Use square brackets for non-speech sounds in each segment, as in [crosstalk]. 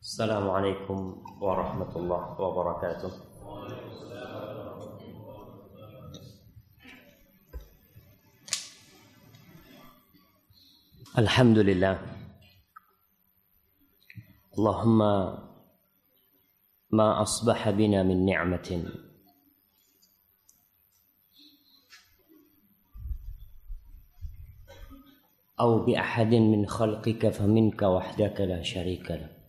السلام عليكم ورحمة الله وبركاته. الحمد لله. اللهم ما أصبح بنا من نعمة. أو بأحد من خلقك فمنك وحدك لا شريك له.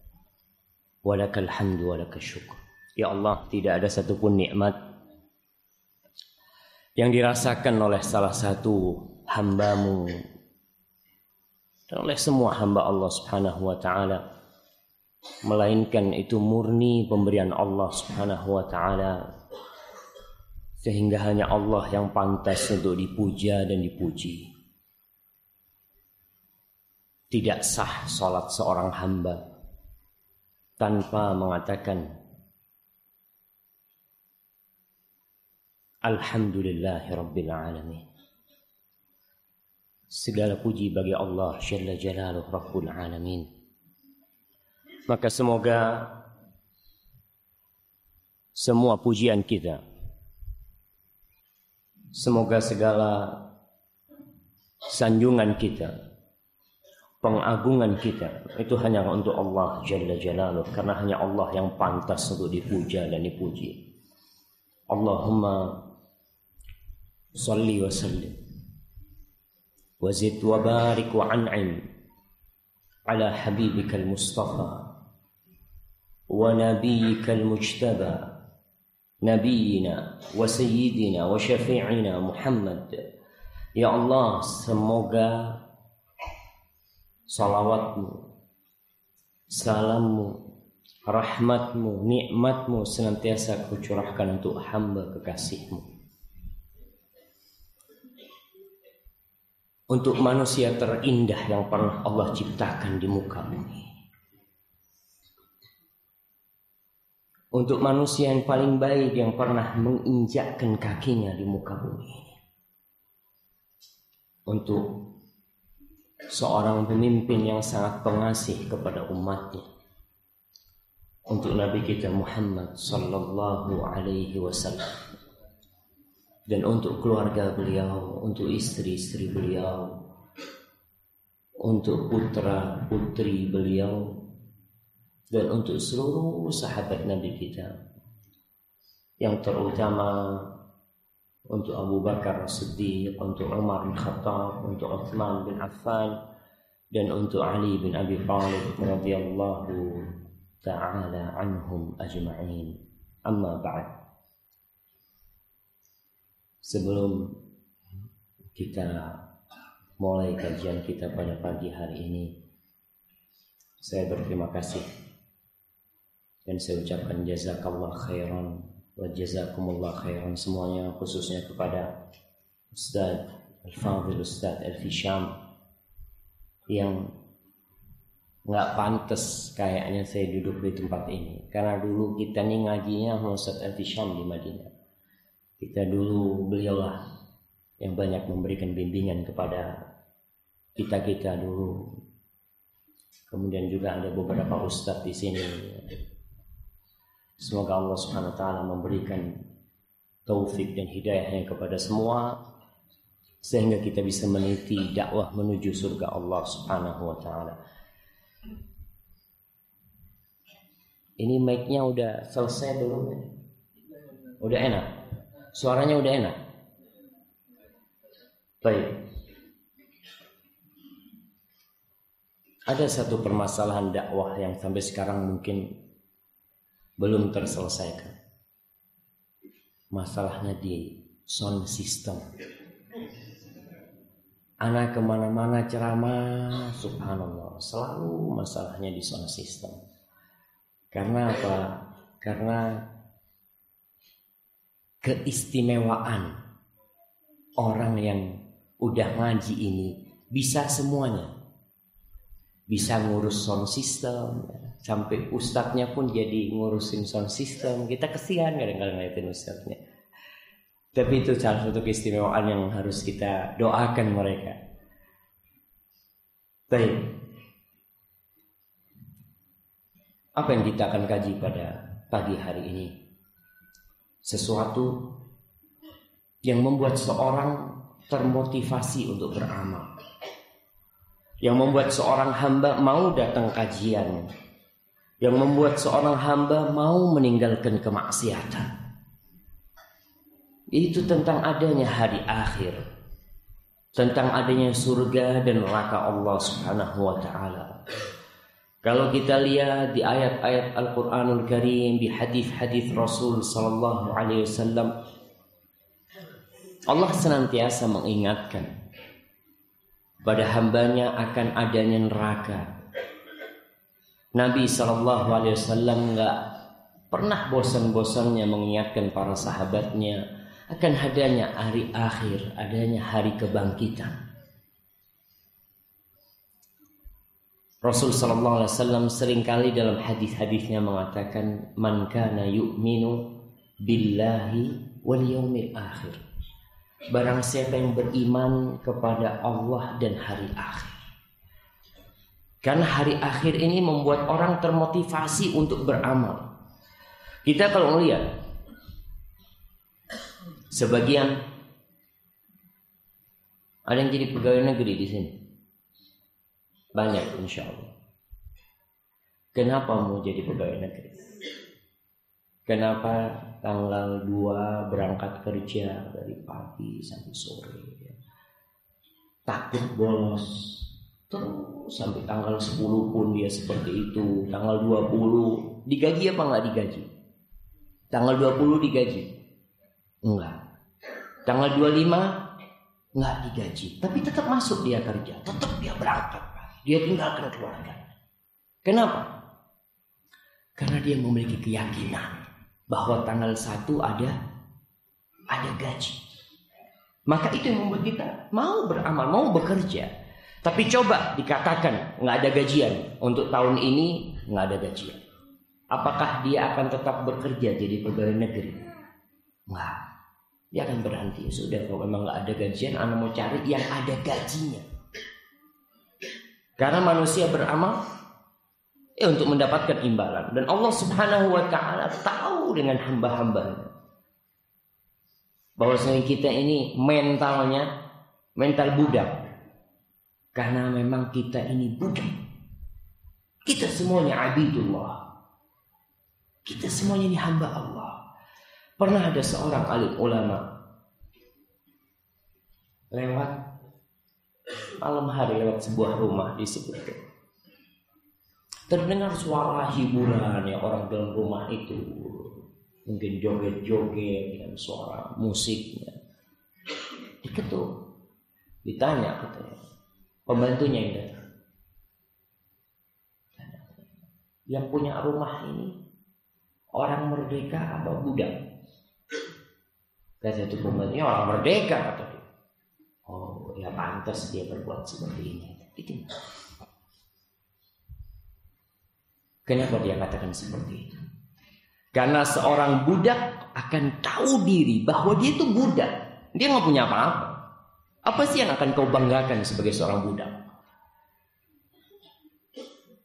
Walakal hamdu walakal syukur. Ya Allah, tidak ada satupun nikmat yang dirasakan oleh salah satu hambamu. Dan oleh semua hamba Allah subhanahu wa ta'ala. Melainkan itu murni pemberian Allah subhanahu wa ta'ala. Sehingga hanya Allah yang pantas untuk dipuja dan dipuji. Tidak sah salat seorang hamba tanpa mengatakan Alhamdulillahi Rabbil Alamin. Segala puji bagi Allah Jalla Jalaluh Rabbul Alamin. Maka semoga Semua pujian kita Semoga segala Sanjungan kita pengagungan kita itu hanya untuk Allah Jalla Jalaluh karena hanya Allah yang pantas untuk dipuja dan dipuji. Allahumma salli wa sallim wa zid wa barik wa an'im ala habibika al-mustafa wa nabiyyika al-mujtaba nabiyina wa sayyidina wa syafi'ina Muhammad Ya Allah semoga salawatmu, salammu, rahmatmu, nikmatmu senantiasa kucurahkan untuk hamba kekasihmu. Untuk manusia terindah yang pernah Allah ciptakan di muka bumi. Untuk manusia yang paling baik yang pernah menginjakkan kakinya di muka bumi. Untuk seorang pemimpin yang sangat pengasih kepada umatnya. Untuk Nabi kita Muhammad sallallahu alaihi wasallam. Dan untuk keluarga beliau, untuk istri-istri beliau, untuk putra putri beliau dan untuk seluruh sahabat Nabi kita. Yang terutama untuk Abu Bakar Siddiq, untuk Umar bin Khattab, untuk Uthman bin Affan, dan untuk Ali bin Abi Thalib radhiyallahu taala anhum ajma'in. Amma ba'd. Sebelum kita mulai kajian kita pada pagi hari ini, saya berterima kasih dan saya ucapkan jazakallah khairan wa jazakumullah khairan semuanya khususnya kepada Ustaz Al-Fadhil Ustaz Al-Fisham yang nggak pantas kayaknya saya duduk di tempat ini. Karena dulu kita nih ngajinya Ustaz Al-Fisham di Madinah. Kita dulu beliaulah yang banyak memberikan bimbingan kepada kita-kita dulu. Kemudian juga ada beberapa ustadz di sini Semoga Allah Subhanahu wa taala memberikan taufik dan hidayahnya kepada semua sehingga kita bisa meniti dakwah menuju surga Allah Subhanahu wa taala. Ini mic-nya udah selesai belum? Udah enak. Suaranya udah enak. Baik. Ada satu permasalahan dakwah yang sampai sekarang mungkin belum terselesaikan. Masalahnya di sound system. Anak ke mana-mana ceramah, subhanallah, selalu masalahnya di sound system. Karena apa? Karena keistimewaan orang yang udah ngaji ini bisa semuanya. Bisa ngurus sound system, sampai ustadznya pun jadi ngurusin sound system kita kesian kadang-kadang ngeliatin ustadznya tapi itu salah satu keistimewaan yang harus kita doakan mereka baik Apa yang kita akan kaji pada pagi hari ini? Sesuatu yang membuat seorang termotivasi untuk beramal. Yang membuat seorang hamba mau datang kajian. Yang membuat seorang hamba mau meninggalkan kemaksiatan. Itu tentang adanya hari akhir. Tentang adanya surga dan neraka Allah Subhanahu wa taala. Kalau kita lihat di ayat-ayat Al-Qur'anul Karim, di hadis-hadis Rasul sallallahu alaihi wasallam, Allah senantiasa mengingatkan pada hambanya akan adanya neraka. Nabi alaihi wasallam enggak pernah bosan-bosannya mengingatkan para sahabatnya akan adanya hari akhir, adanya hari kebangkitan. Rasul sallallahu alaihi wasallam sering kali dalam hadis-hadisnya mengatakan man kana yu'minu billahi wal yaumil akhir. Barang siapa yang beriman kepada Allah dan hari akhir. Karena hari akhir ini membuat orang termotivasi untuk beramal. Kita kalau melihat sebagian ada yang jadi pegawai negeri di sini. Banyak insya Allah. Kenapa mau jadi pegawai negeri? Kenapa tanggal 2 berangkat kerja dari pagi sampai sore? Ya? Takut bolos. Terus sampai tanggal 10 pun dia seperti itu. Tanggal 20 digaji apa nggak digaji? Tanggal 20 digaji? Enggak. Tanggal 25 nggak digaji, tapi tetap masuk dia kerja, tetap dia berangkat. Dia tinggalkan keluarga. Kenapa? Karena dia memiliki keyakinan bahwa tanggal satu ada ada gaji. Maka itu yang membuat kita mau beramal, mau bekerja. Tapi coba dikatakan nggak ada gajian untuk tahun ini nggak ada gajian. Apakah dia akan tetap bekerja jadi pegawai negeri? Nggak. Dia akan berhenti. Sudah kalau memang nggak ada gajian, anak mau cari yang ada gajinya. Karena manusia beramal ya untuk mendapatkan imbalan dan Allah Subhanahu wa taala tahu dengan hamba-hambanya. Bahwasanya kita ini mentalnya mental budak. Karena memang kita ini budak. Kita semuanya abidullah. Kita semuanya ini hamba Allah. Pernah ada seorang alim ulama lewat malam hari lewat sebuah rumah disebutkan. Terdengar suara hiburan ya orang dalam rumah itu. Mungkin joget-joget dan suara musiknya. Diketuk. Ditanya katanya. Pembantunya yang datang. Yang punya rumah ini orang merdeka atau budak? Kata itu pembantunya orang merdeka kata Oh ya pantas dia berbuat seperti ini. Itu. Kenapa dia katakan seperti itu? Karena seorang budak akan tahu diri bahwa dia itu budak. Dia nggak punya apa-apa. Apa sih yang akan kau banggakan sebagai seorang budak?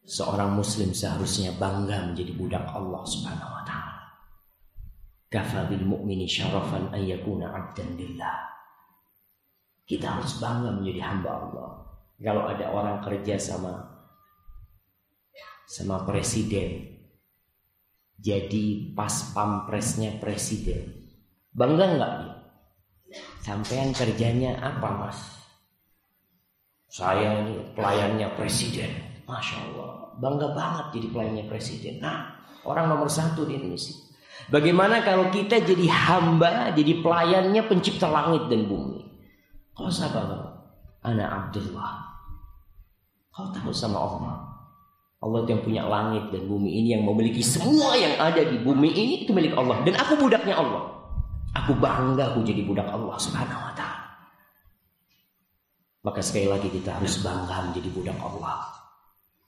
Seorang muslim seharusnya bangga menjadi budak Allah Subhanahu wa taala. Kafa bil mu'mini syarafan an yakuna 'abdan lillah. Kita harus bangga menjadi hamba Allah. Kalau ada orang kerja sama sama presiden, jadi pas pampresnya presiden, bangga nggak dia? Sampean kerjanya apa mas? Saya ini pelayannya presiden, masya Allah, bangga banget jadi pelayannya presiden. Nah, orang nomor satu di Indonesia. Bagaimana kalau kita jadi hamba, jadi pelayannya pencipta langit dan bumi? Kau sabar. Anak Abdullah. Kau tahu sama Allah. Allah yang punya langit dan bumi ini yang memiliki semua yang ada di bumi ini itu milik Allah dan aku budaknya Allah. Aku bangga aku jadi budak Allah Subhanahu wa taala. Maka sekali lagi kita harus bangga menjadi budak Allah.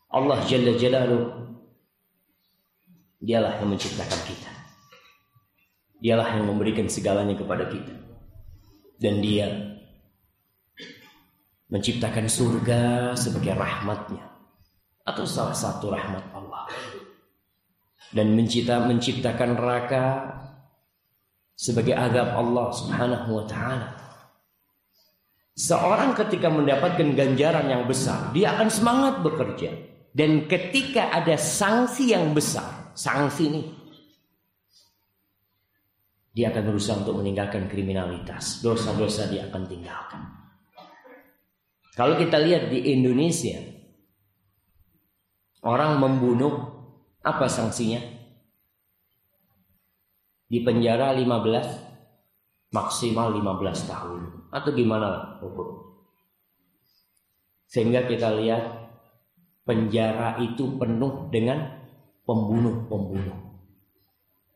Allah Jalla Jalaluh Dialah yang menciptakan kita. Dialah yang memberikan segalanya kepada kita. Dan dia menciptakan surga sebagai rahmatnya atau salah satu rahmat Allah. dan mencipta, menciptakan neraka sebagai azab Allah Subhanahu wa taala. Seorang ketika mendapatkan ganjaran yang besar, dia akan semangat bekerja. Dan ketika ada sanksi yang besar, sanksi ini, dia akan berusaha untuk meninggalkan kriminalitas. Dosa-dosa dia akan tinggalkan. Kalau kita lihat di Indonesia, orang membunuh, apa sanksinya? Di penjara 15, maksimal 15 tahun. Atau gimana hukum? Sehingga kita lihat penjara itu penuh dengan pembunuh-pembunuh.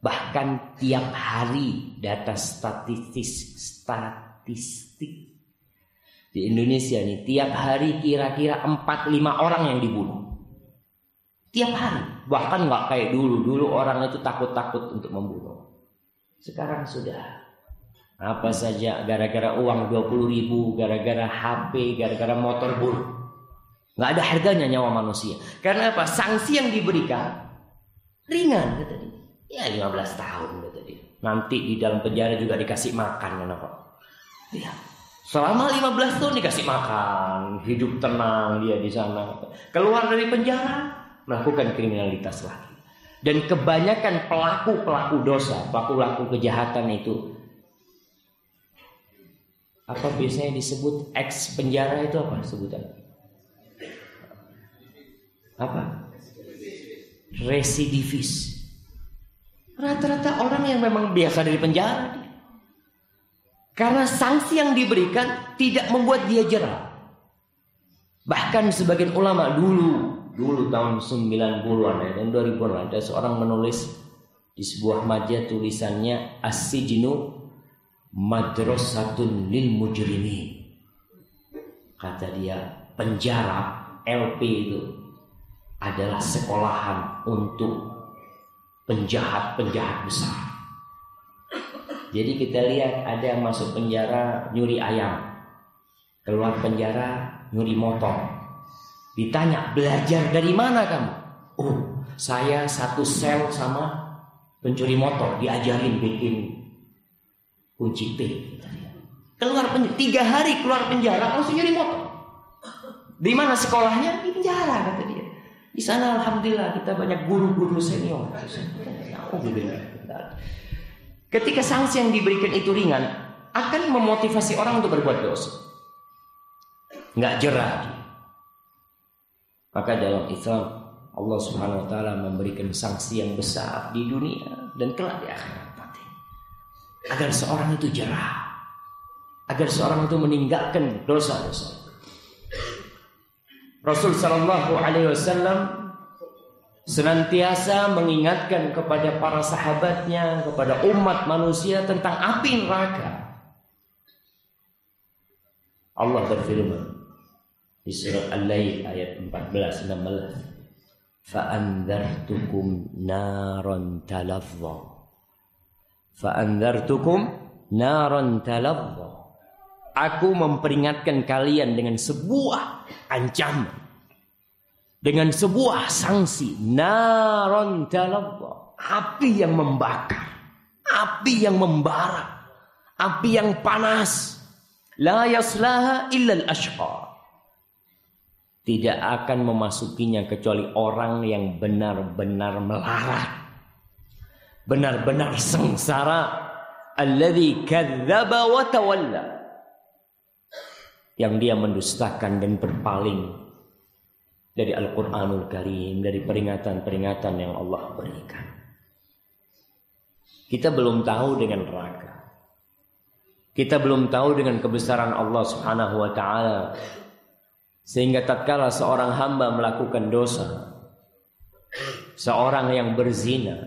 Bahkan tiap hari data statistik statistik di Indonesia nih tiap hari kira-kira 4 5 orang yang dibunuh. Tiap hari, bahkan nggak kayak dulu. Dulu orang itu takut-takut untuk membunuh. Sekarang sudah apa saja gara-gara uang 20 ribu, gara-gara HP, gara-gara motor bunuh. Nggak ada harganya nyawa manusia. Karena apa? Sanksi yang diberikan ringan kata dia. Ya 15 tahun kata dia. Nanti di dalam penjara juga dikasih makan kenapa? Ya. Selama 15 tahun dikasih makan, hidup tenang dia di sana. Keluar dari penjara, melakukan kriminalitas lagi. Dan kebanyakan pelaku-pelaku dosa, pelaku-pelaku kejahatan itu apa biasanya disebut ex penjara itu apa sebutan? Apa? Residivis. Rata-rata orang yang memang biasa dari penjara. Karena sanksi yang diberikan tidak membuat dia jerah. Bahkan sebagian ulama dulu, dulu tahun 90-an ya, tahun 2000-an ada seorang menulis di sebuah majalah tulisannya As-Sijnu Madrasatun lil Mujrimin. Kata dia, penjara LP itu adalah sekolahan untuk penjahat-penjahat besar. Jadi kita lihat ada yang masuk penjara nyuri ayam. Keluar penjara nyuri motor. Ditanya, belajar dari mana kamu? Oh, saya satu sel sama pencuri motor. Diajarin bikin kunci P. Keluar penjara, tiga hari keluar penjara langsung nyuri motor. Di mana sekolahnya? Di penjara kata dia. Di sana alhamdulillah kita banyak guru-guru senior. Ketika sanksi yang diberikan itu ringan, akan memotivasi orang untuk berbuat dosa. Nggak jerah. Maka dalam Islam Allah Subhanahu wa taala memberikan sanksi yang besar di dunia dan kelak di akhirat nanti. Agar seorang itu jerah. Agar seorang itu meninggalkan dosa-dosa. Rasul Shallallahu Alaihi Wasallam senantiasa mengingatkan kepada para sahabatnya, kepada umat manusia tentang api neraka. Allah berfirman di surat Al-Lail ayat 14 16 fa'andartukum naron talazza. Fa'andartukum naron talazza. Aku memperingatkan kalian dengan sebuah ancaman. Dengan sebuah sanksi. Naron talazza. Api yang membakar. Api yang membara. Api yang panas. La yaslaha illa al tidak akan memasukinya kecuali orang yang benar-benar melarat. Benar-benar sengsara. Alladhi kadzaba wa tawalla yang dia mendustakan dan berpaling dari Al-Quranul Karim, dari peringatan-peringatan yang Allah berikan. Kita belum tahu dengan neraka. Kita belum tahu dengan kebesaran Allah Subhanahu wa taala. Sehingga tatkala seorang hamba melakukan dosa, seorang yang berzina,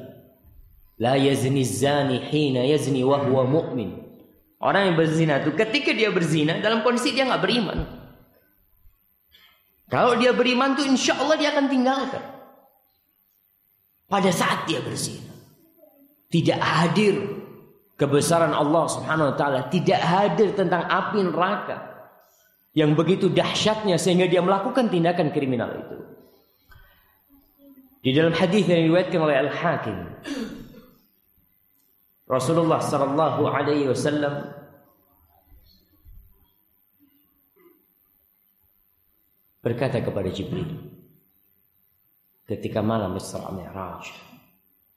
la yazni zani hina yazni wa huwa mu'min. Orang yang berzina itu ketika dia berzina dalam kondisi dia nggak beriman. Kalau dia beriman tuh insya Allah dia akan tinggalkan. Pada saat dia berzina. Tidak hadir kebesaran Allah subhanahu wa ta'ala. Tidak hadir tentang api neraka. Yang begitu dahsyatnya sehingga dia melakukan tindakan kriminal itu. Di dalam hadis yang diriwayatkan oleh Al-Hakim Rasulullah sallallahu alaihi wasallam berkata kepada Jibril ketika malam Isra Mi'raj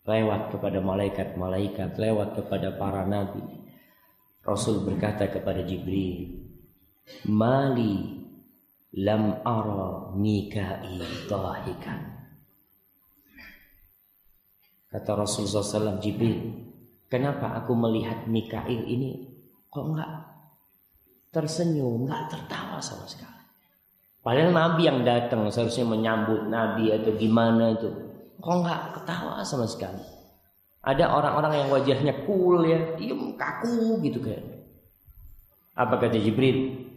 lewat kepada malaikat-malaikat, lewat kepada para nabi. Rasul berkata kepada Jibril, "Mali lam ara Mikail dahikan." Kata Rasulullah SAW Jibril, kenapa aku melihat Mikail ini kok enggak tersenyum, enggak tertawa sama sekali. Padahal Nabi yang datang seharusnya menyambut Nabi atau gimana itu. Kok nggak ketawa sama sekali. Ada orang-orang yang wajahnya cool ya, diem kaku gitu kayak. Apa kata Jibril?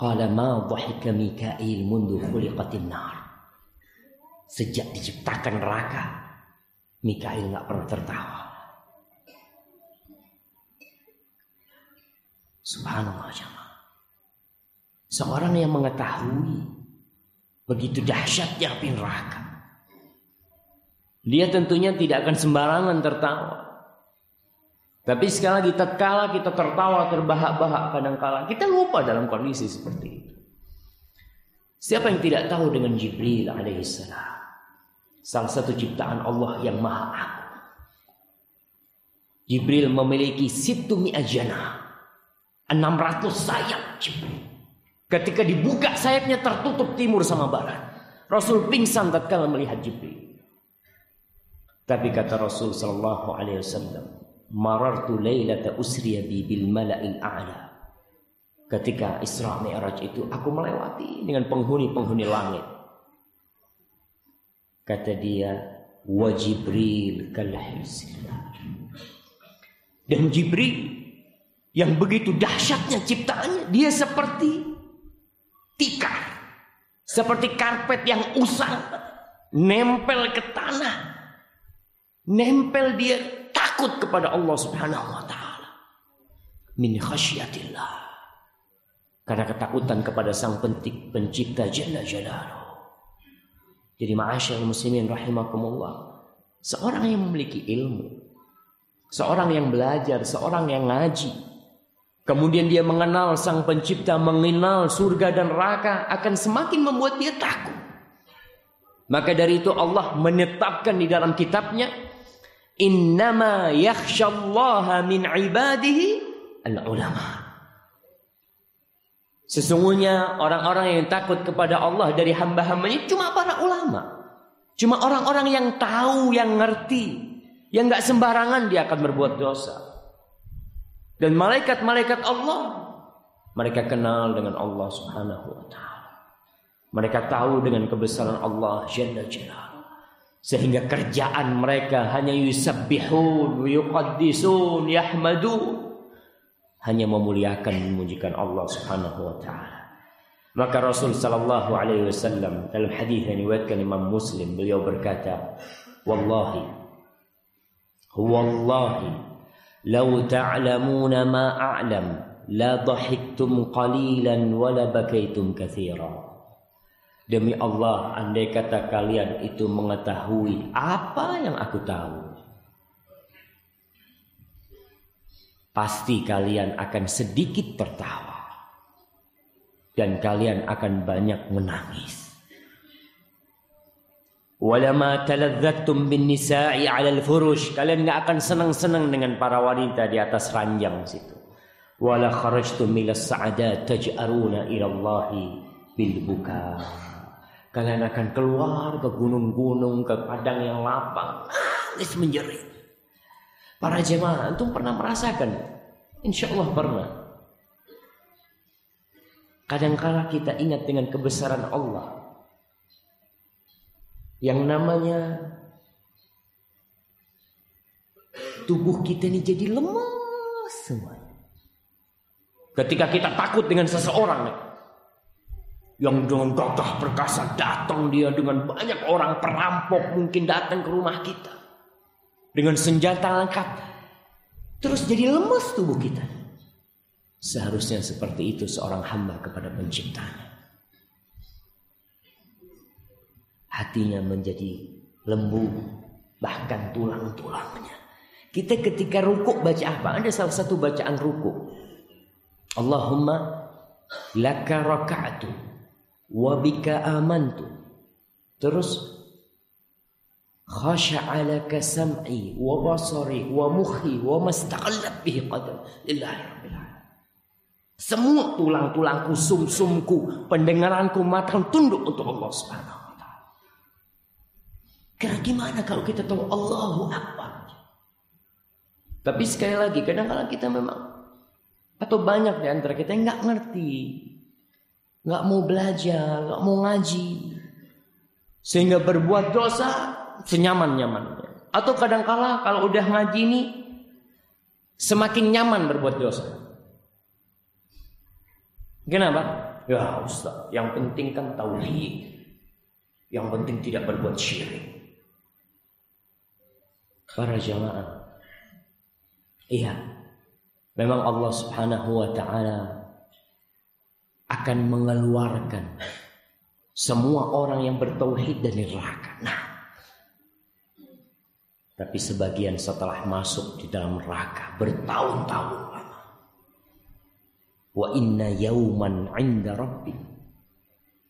Qala ma dhahika Mikail mundu khuliqatin nar. Sejak diciptakan neraka, Mikail nggak pernah tertawa. Subhanallah jamaah. Seorang yang mengetahui begitu dahsyatnya api neraka. Dia tentunya tidak akan sembarangan tertawa. Tapi sekali lagi tatkala kita tertawa terbahak-bahak kadang-kala kita lupa dalam kondisi seperti itu. Siapa yang tidak tahu dengan Jibril alaihissalam? Salah satu ciptaan Allah yang maha agung. Jibril memiliki situ mi'ajana. 600 sayap Jibril. Ketika dibuka sayapnya tertutup timur sama barat. Rasul pingsan tatkala melihat Jibril. Tapi kata Rasul sallallahu alaihi wasallam, "Marartu lailata usriya bi bil mala'il a'la." Ketika Isra Mi'raj itu aku melewati dengan penghuni-penghuni langit. Kata dia, "Wa Jibril Dan Jibril yang begitu dahsyatnya ciptaannya, dia seperti tikar. Seperti karpet yang usang. Nempel ke tanah. Nempel dia takut kepada Allah subhanahu wa ta'ala. Min khasyatillah. Karena ketakutan kepada sang pentik pencipta Jalla Jalaluh. Jadi ma'asyar muslimin rahimakumullah. Seorang yang memiliki ilmu. Seorang yang belajar, seorang yang ngaji, Kemudian dia mengenal sang pencipta, mengenal surga dan neraka akan semakin membuat dia takut. Maka dari itu Allah menetapkan di dalam kitabnya innama yakhsyallaha min ibadihi al-ulama. Sesungguhnya orang-orang yang takut kepada Allah dari hamba-hambanya cuma para ulama. Cuma orang-orang yang tahu, yang ngerti. Yang nggak sembarangan dia akan berbuat dosa. Dan malaikat-malaikat Allah mereka kenal dengan Allah Subhanahu wa taala. Mereka tahu dengan kebesaran Allah Jalla Jalla sehingga kerjaan mereka hanya yusabbihun yuqaddisun yahmadu. Hanya memuliakan memujikan Allah Subhanahu wa taala. Maka Rasul sallallahu alaihi wasallam dalam hadis yang diriwayatkan Imam Muslim beliau berkata wallahi wallahi law ta'lamuna ma a'lam la dhahiktum qalilan wa la bakaitum katsiran Demi Allah, andai kata kalian itu mengetahui apa yang aku tahu, pasti kalian akan sedikit tertawa dan kalian akan banyak menangis. Walama taladzattum bin nisa'i 'alal furush. Kalian enggak akan senang-senang dengan para wanita di atas ranjang situ. Wala kharajtum milas sa'adat taj'aruna ila Allahi bil. Kalian akan keluar ke gunung-gunung, ke padang yang lapang, nangis menjerit. Para jemaah, antum pernah merasakan? Insya Allah pernah. Kadang-kala kita ingat dengan kebesaran Allah yang namanya tubuh kita ini jadi lemas semua. Ketika kita takut dengan seseorang yang dengan gagah perkasa datang dia dengan banyak orang perampok mungkin datang ke rumah kita dengan senjata lengkap terus jadi lemas tubuh kita. Seharusnya seperti itu seorang hamba kepada penciptanya. hatinya menjadi lembu, bahkan tulang-tulangnya. Kita ketika rukuk baca apa? Ada salah satu bacaan rukuk. Allahumma laka raka'tu wa bika amantu. Terus khasha'a laka sam'i wa basari wa mukhi wa mastaqallat bihi qadam lillahi rabbil alamin. Semua tulang-tulangku, sum-sumku, pendengaranku, mataku tunduk untuk Allah Subhanahu wa taala. Gimana kalau kita tahu Allahu Akbar? Tapi sekali lagi kadang-kadang kita memang atau banyak di antara kita yang nggak ngerti, nggak mau belajar, nggak mau ngaji, sehingga berbuat dosa senyaman-nyamannya. Atau kadang-kala kalau udah ngaji ini semakin nyaman berbuat dosa. Kenapa? Ya Ustaz, yang penting kan tauhid. Yang penting tidak berbuat syirik. Para jamaah. Iya. Memang Allah Subhanahu wa taala akan mengeluarkan semua orang yang bertauhid dari neraka. Nah, tapi sebagian setelah masuk di dalam neraka bertahun-tahun Wa inna yauman 'inda rabbi.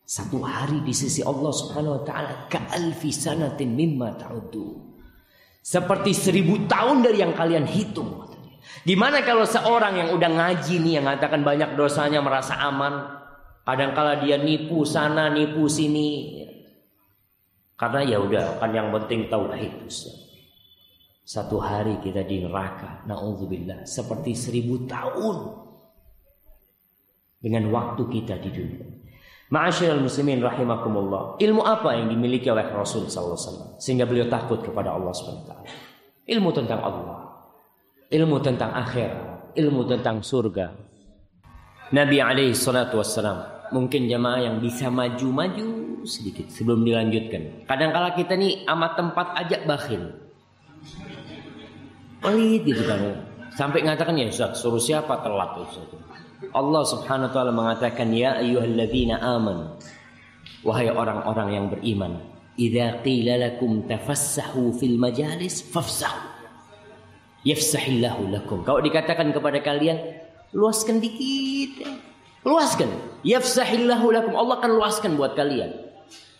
Satu hari di sisi Allah Subhanahu wa taala ka alfi sanatin mimma ta'uddu. Seperti seribu tahun dari yang kalian hitung. Gimana kalau seorang yang udah ngaji nih yang mengatakan banyak dosanya merasa aman, kadang-kala dia nipu sana, nipu sini. Karena ya udah kan yang penting tauhid. Satu hari kita di neraka, naudzubillah, seperti seribu tahun dengan waktu kita di dunia. Ma'asyiral muslimin rahimakumullah. Ilmu apa yang dimiliki oleh Rasul SAW sehingga beliau takut kepada Allah SWT? Ilmu tentang Allah, ilmu tentang akhirat, ilmu tentang surga. Nabi alaihi salatu wassalam mungkin jamaah yang bisa maju-maju sedikit sebelum dilanjutkan. Kadang-kala kita nih amat tempat aja bakhil. Pelit gitu kan. Sampai ngatakan ya Ustaz, suruh siapa telat Ustaz. Allah Subhanahu wa taala mengatakan ya ayyuhalladzina amanu wahai orang-orang yang beriman idza qila lakum tafassahu fil majalis fafsahu yafsahillahu lakum. Kalau dikatakan kepada kalian luaskan dikit luaskan. Yafsahillahu lakum. Allah akan luaskan buat kalian.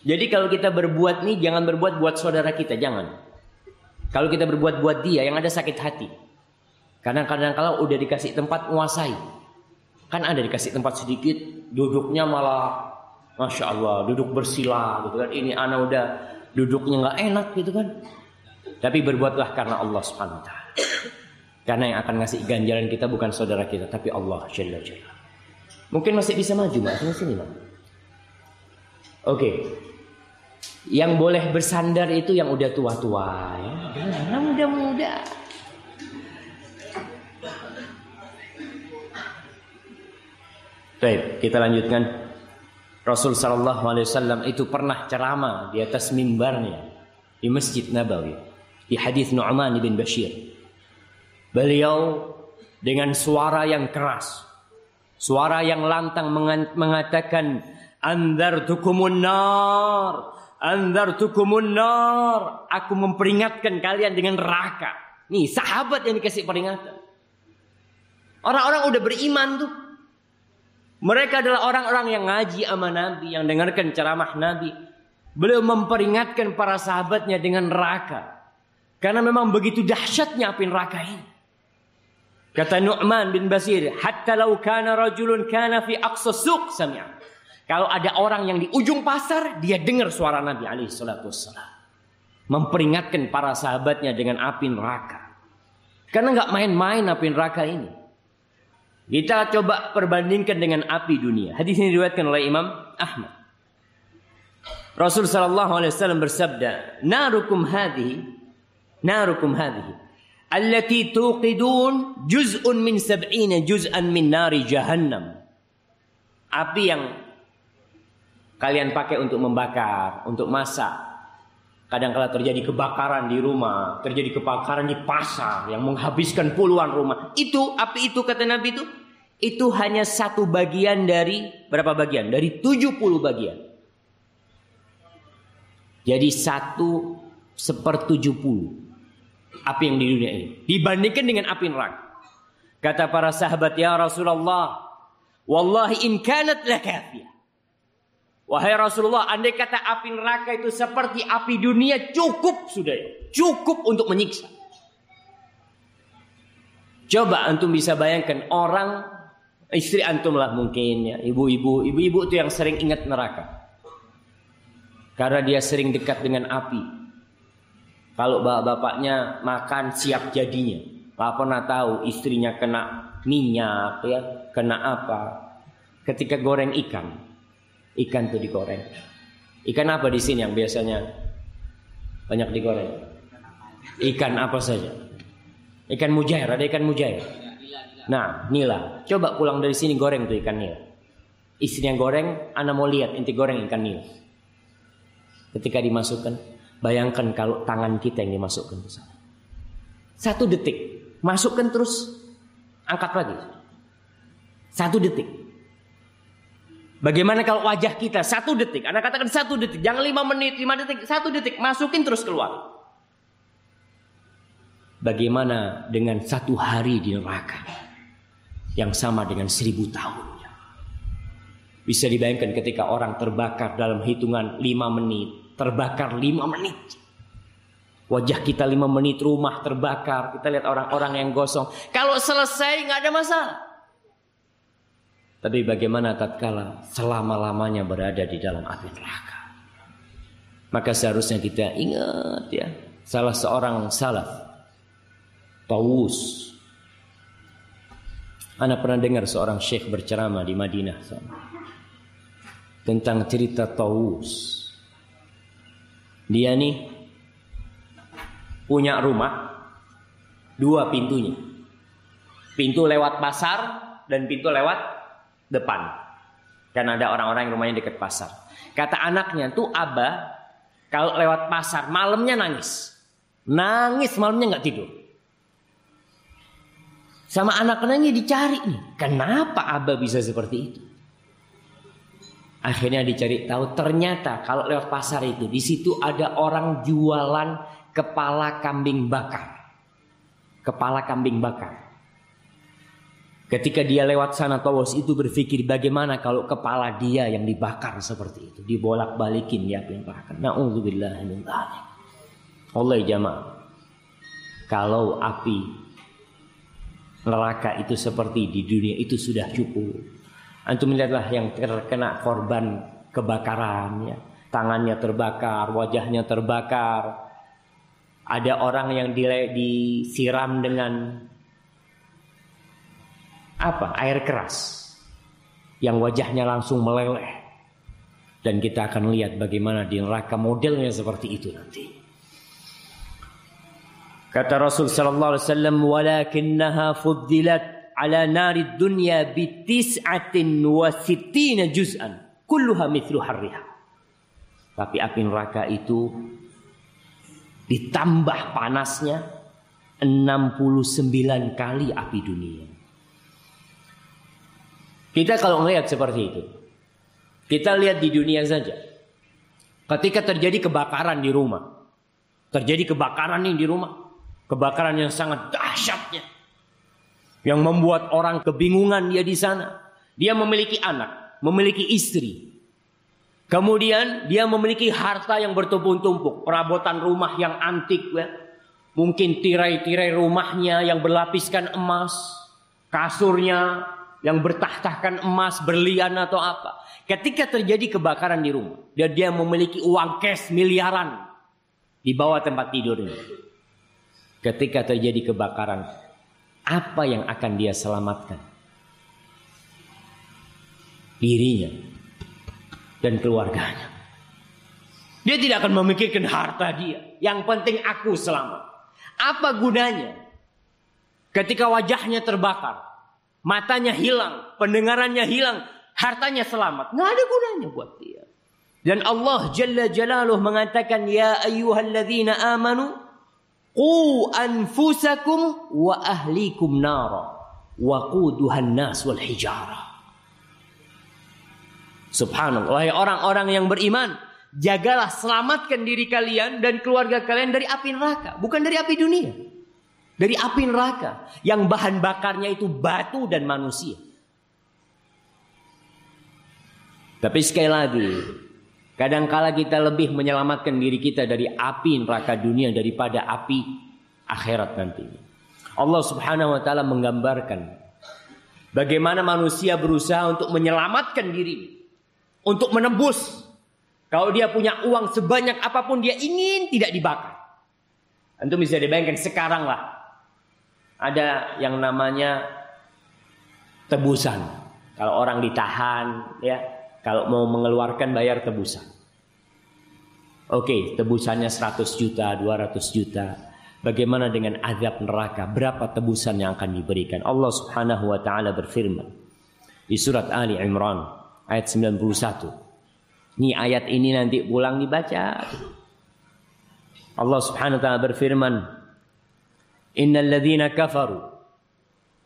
Jadi kalau kita berbuat nih jangan berbuat buat saudara kita jangan. Kalau kita berbuat buat dia yang ada sakit hati. Karena kadang kalau udah dikasih tempat menguasai. Kan ada dikasih tempat sedikit, duduknya malah Masya Allah, duduk bersila gitu kan. Ini anak udah duduknya nggak enak gitu kan. Tapi berbuatlah karena Allah Subhanahu wa taala. Karena yang akan ngasih ganjaran kita bukan saudara kita, tapi Allah Jalla Jalla. Mungkin masih bisa maju, Mbak. Sini Mbak. Oke. Yang boleh bersandar itu yang udah tua-tua ya. Yang muda-muda. Baik, kita lanjutkan. Rasul sallallahu alaihi wasallam itu pernah ceramah di atas mimbarnya di Masjid Nabawi di hadis Nu'man bin Bashir. Beliau dengan suara yang keras, suara yang lantang mengatakan anzartukumun nar, anzartukumun nar. Aku memperingatkan kalian dengan neraka. Nih, sahabat yang dikasih peringatan. Orang-orang udah beriman tuh. Mereka adalah orang-orang yang ngaji sama Nabi, yang dengarkan ceramah Nabi. Beliau memperingatkan para sahabatnya dengan neraka. Karena memang begitu dahsyatnya api neraka ini. Kata Nu'man bin Basir, "Hatta law kana rajulun kana fi aqsa suq sami'a." Kalau ada orang yang di ujung pasar, dia dengar suara Nabi alaihi salatu. Memperingatkan para sahabatnya dengan api neraka. Karena nggak main-main api neraka ini. Kita coba perbandingkan dengan api dunia. Hadis ini diriwayatkan oleh Imam Ahmad. Rasul sallallahu alaihi wasallam bersabda, "Narukum hadhihi, narukum hadhihi, allati tuqidun juz'un min sab'ina juz'an min nari jahannam." Api yang kalian pakai untuk membakar, untuk masak. Kadang-kala terjadi kebakaran di rumah, terjadi kebakaran di pasar yang menghabiskan puluhan rumah. Itu api itu kata Nabi itu itu hanya satu bagian dari berapa bagian? Dari 70 bagian. Jadi satu sepertujuh puluh api yang di dunia ini dibandingkan dengan api neraka. Kata para sahabat ya Rasulullah, wallahi in kanat lakafiyah. Wahai Rasulullah, andai kata api neraka itu seperti api dunia cukup sudah, cukup untuk menyiksa. Coba antum bisa bayangkan orang istri antum lah mungkin ya, ibu-ibu, ibu-ibu itu yang sering ingat neraka. Karena dia sering dekat dengan api. Kalau bapak-bapaknya makan siap jadinya. Tak pernah tahu istrinya kena minyak ya, kena apa. Ketika goreng ikan, Ikan tuh digoreng. Ikan apa di sini yang biasanya banyak digoreng? Ikan apa saja? Ikan mujair, ada ikan mujair. Nah, nila. Coba pulang dari sini goreng tuh ikan nila. Istrinya goreng, anak mau lihat inti goreng ikan nila. Ketika dimasukkan, bayangkan kalau tangan kita yang dimasukkan ke sana. Satu detik, masukkan terus, angkat lagi. Satu detik. Bagaimana kalau wajah kita satu detik? Anda katakan satu detik, jangan lima menit, lima detik, satu detik, masukin terus keluar. Bagaimana dengan satu hari di neraka yang sama dengan seribu tahun? Bisa dibayangkan ketika orang terbakar dalam hitungan lima menit, terbakar lima menit. Wajah kita lima menit, rumah terbakar, kita lihat orang-orang yang gosong. Kalau selesai nggak ada masalah. Tapi bagaimana tatkala selama-lamanya berada di dalam api neraka? Maka seharusnya kita ingat ya, salah seorang salaf Tawus Anda pernah dengar seorang syekh berceramah di Madinah tentang cerita Tawus. Dia nih punya rumah dua pintunya. Pintu lewat pasar dan pintu lewat depan. Dan ada orang-orang yang rumahnya dekat pasar. Kata anaknya tuh abah kalau lewat pasar malamnya nangis. Nangis malamnya nggak tidur. Sama anak-anaknya dicari nih. Kenapa abah bisa seperti itu? Akhirnya dicari tahu ternyata kalau lewat pasar itu di situ ada orang jualan kepala kambing bakar. Kepala kambing bakar. Ketika dia lewat sana Tawas itu berpikir bagaimana kalau kepala dia yang dibakar seperti itu. Dibolak-balikin di api neraka. Na'udzubillah min Allah jamaah. Kalau api neraka itu seperti di dunia itu sudah cukup. Antum melihatlah yang terkena korban kebakaran ya. Tangannya terbakar, wajahnya terbakar. Ada orang yang disiram dengan apa? Air keras yang wajahnya langsung meleleh. Dan kita akan lihat bagaimana di neraka modelnya seperti itu nanti. Kata Rasul sallallahu alaihi wasallam, "Walakinnaha fuddilat ala nari dunya bi tis'atin wa sittina juz'an, kulluha mithlu harriha." Tapi api neraka itu ditambah panasnya 69 kali api dunia. Kita kalau melihat seperti itu, kita lihat di dunia saja. Ketika terjadi kebakaran di rumah, terjadi kebakaran nih di rumah, kebakaran yang sangat dahsyatnya, yang membuat orang kebingungan dia di sana. Dia memiliki anak, memiliki istri, kemudian dia memiliki harta yang bertumpuk-tumpuk, perabotan rumah yang antik, ya. mungkin tirai-tirai rumahnya yang berlapiskan emas, kasurnya yang bertahtakan emas, berlian atau apa. Ketika terjadi kebakaran di rumah, dia dia memiliki uang cash miliaran di bawah tempat tidurnya. Ketika terjadi kebakaran, apa yang akan dia selamatkan? Dirinya dan keluarganya. Dia tidak akan memikirkan harta dia. Yang penting aku selamat. Apa gunanya ketika wajahnya terbakar? matanya hilang, pendengarannya hilang, hartanya selamat. Nggak ada gunanya buat dia. Dan Allah Jalla Jalaluh mengatakan, Ya ayyuhalladzina amanu, Qu anfusakum wa ahlikum nara, wa quduhan nas wal hijara. Subhanallah, wahai orang-orang yang beriman, jagalah selamatkan diri kalian dan keluarga kalian dari api neraka, bukan dari api dunia. Dari api neraka yang bahan bakarnya itu batu dan manusia. Tapi sekali lagi, kadangkala kita lebih menyelamatkan diri kita dari api neraka dunia daripada api akhirat nanti. Allah Subhanahu wa taala menggambarkan bagaimana manusia berusaha untuk menyelamatkan diri, untuk menembus. Kalau dia punya uang sebanyak apa pun dia ingin tidak dibakar. Antum bisa dibayangkan sekarang lah. Ada yang namanya tebusan. Kalau orang ditahan ya kalau mau mengeluarkan bayar tebusan. Oke, tebusannya 100 juta, 200 juta. Bagaimana dengan azab neraka? Berapa tebusan yang akan diberikan? Allah Subhanahu wa taala berfirman di surat Ali Imran ayat 91. Ini ayat ini nanti pulang dibaca. Allah Subhanahu wa taala berfirman, "Innal ladzina kafaru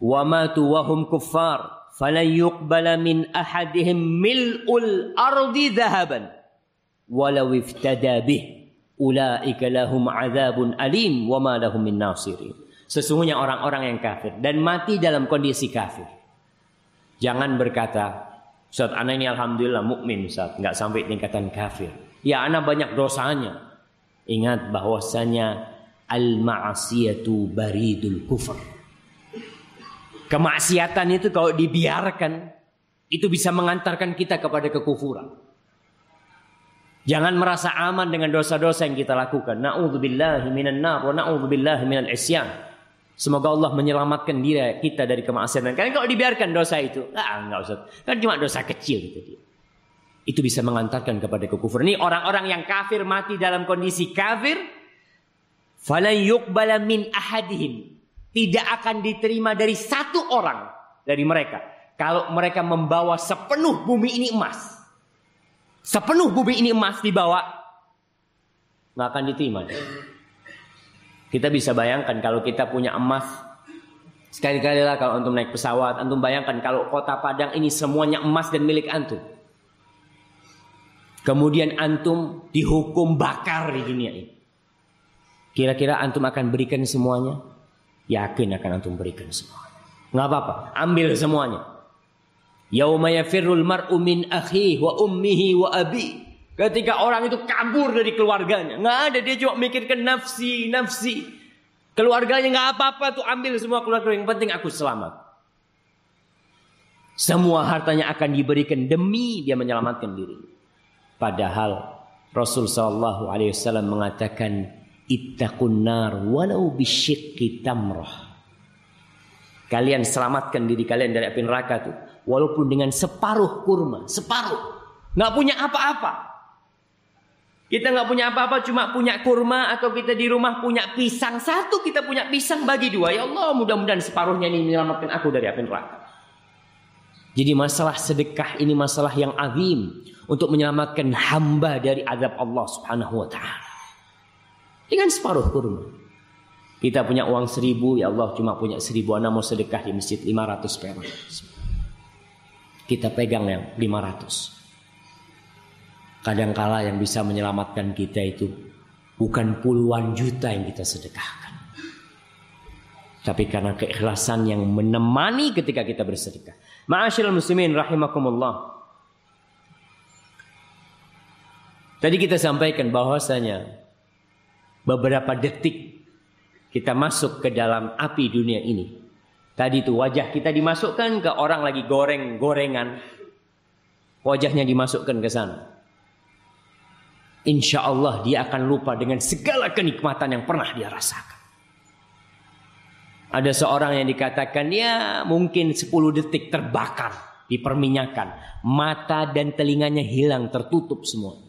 wa matu wa hum kuffar falan yuqbala min ahadihim mil'ul ardi dhahaban walau iftada bih ulaika lahum adzabun alim wa lahum min nasirin sesungguhnya orang-orang yang kafir dan mati dalam kondisi kafir. Jangan berkata Ustaz ana ini alhamdulillah mukmin Ustaz. Enggak sampai tingkatan kafir. Ya ana banyak dosanya. Ingat bahwasanya al ma'asiyatu baridul kufur Kemaksiatan itu kalau dibiarkan itu bisa mengantarkan kita kepada kekufuran. Jangan merasa aman dengan dosa-dosa yang kita lakukan. Na'udzubillahi minan nar wa na'udzubillahi minal isyan. Semoga Allah menyelamatkan diri kita dari kemaksiatan. Karena kalau dibiarkan dosa itu, ah enggak usah. Kan cuma dosa kecil gitu dia. Itu bisa mengantarkan kepada kekufuran. Ini orang-orang yang kafir mati dalam kondisi kafir. Falan yuqbala min ahadihim tidak akan diterima dari satu orang dari mereka. Kalau mereka membawa sepenuh bumi ini emas. Sepenuh bumi ini emas dibawa. Nggak akan diterima. Kita bisa bayangkan kalau kita punya emas. Sekali-kali lah kalau antum naik pesawat. Antum bayangkan kalau kota Padang ini semuanya emas dan milik antum. Kemudian antum dihukum bakar di dunia ini. Kira-kira antum akan berikan semuanya? Yakin akan antum berikan semua. Nggak apa-apa, ambil semuanya. Yauma yafirrul mar'u min akhi wa ummihi wa abi. Ketika orang itu kabur dari keluarganya, nggak ada dia cuma mikirkan nafsi, nafsi. Keluarganya nggak apa-apa tuh ambil semua keluarga yang penting aku selamat. Semua hartanya akan diberikan demi dia menyelamatkan diri. Padahal Rasul Shallallahu Alaihi Wasallam mengatakan Ittaqun nar walau bisyikki tamrah. Kalian selamatkan diri kalian dari api neraka tuh. Walaupun dengan separuh kurma. Separuh. Nggak punya apa-apa. Kita nggak punya apa-apa cuma punya kurma atau kita di rumah punya pisang satu kita punya pisang bagi dua ya Allah mudah-mudahan separuhnya ini menyelamatkan aku dari api neraka. Jadi masalah sedekah ini masalah yang azim untuk menyelamatkan hamba dari azab Allah Subhanahu wa taala. Dengan separuh kurma. Kita punya uang seribu, ya Allah cuma punya seribu. Anak mau sedekah di masjid 500 perak. Kita pegang yang 500. Kadangkala yang bisa menyelamatkan kita itu bukan puluhan juta yang kita sedekahkan. Tapi karena keikhlasan yang menemani ketika kita bersedekah. Ma'asyiral muslimin rahimakumullah. Tadi kita sampaikan bahwasanya beberapa detik kita masuk ke dalam api dunia ini. Tadi itu wajah kita dimasukkan ke orang lagi goreng-gorengan. Wajahnya dimasukkan ke sana. Insya Allah dia akan lupa dengan segala kenikmatan yang pernah dia rasakan. Ada seorang yang dikatakan ya mungkin 10 detik terbakar di perminyakan. Mata dan telinganya hilang tertutup semua.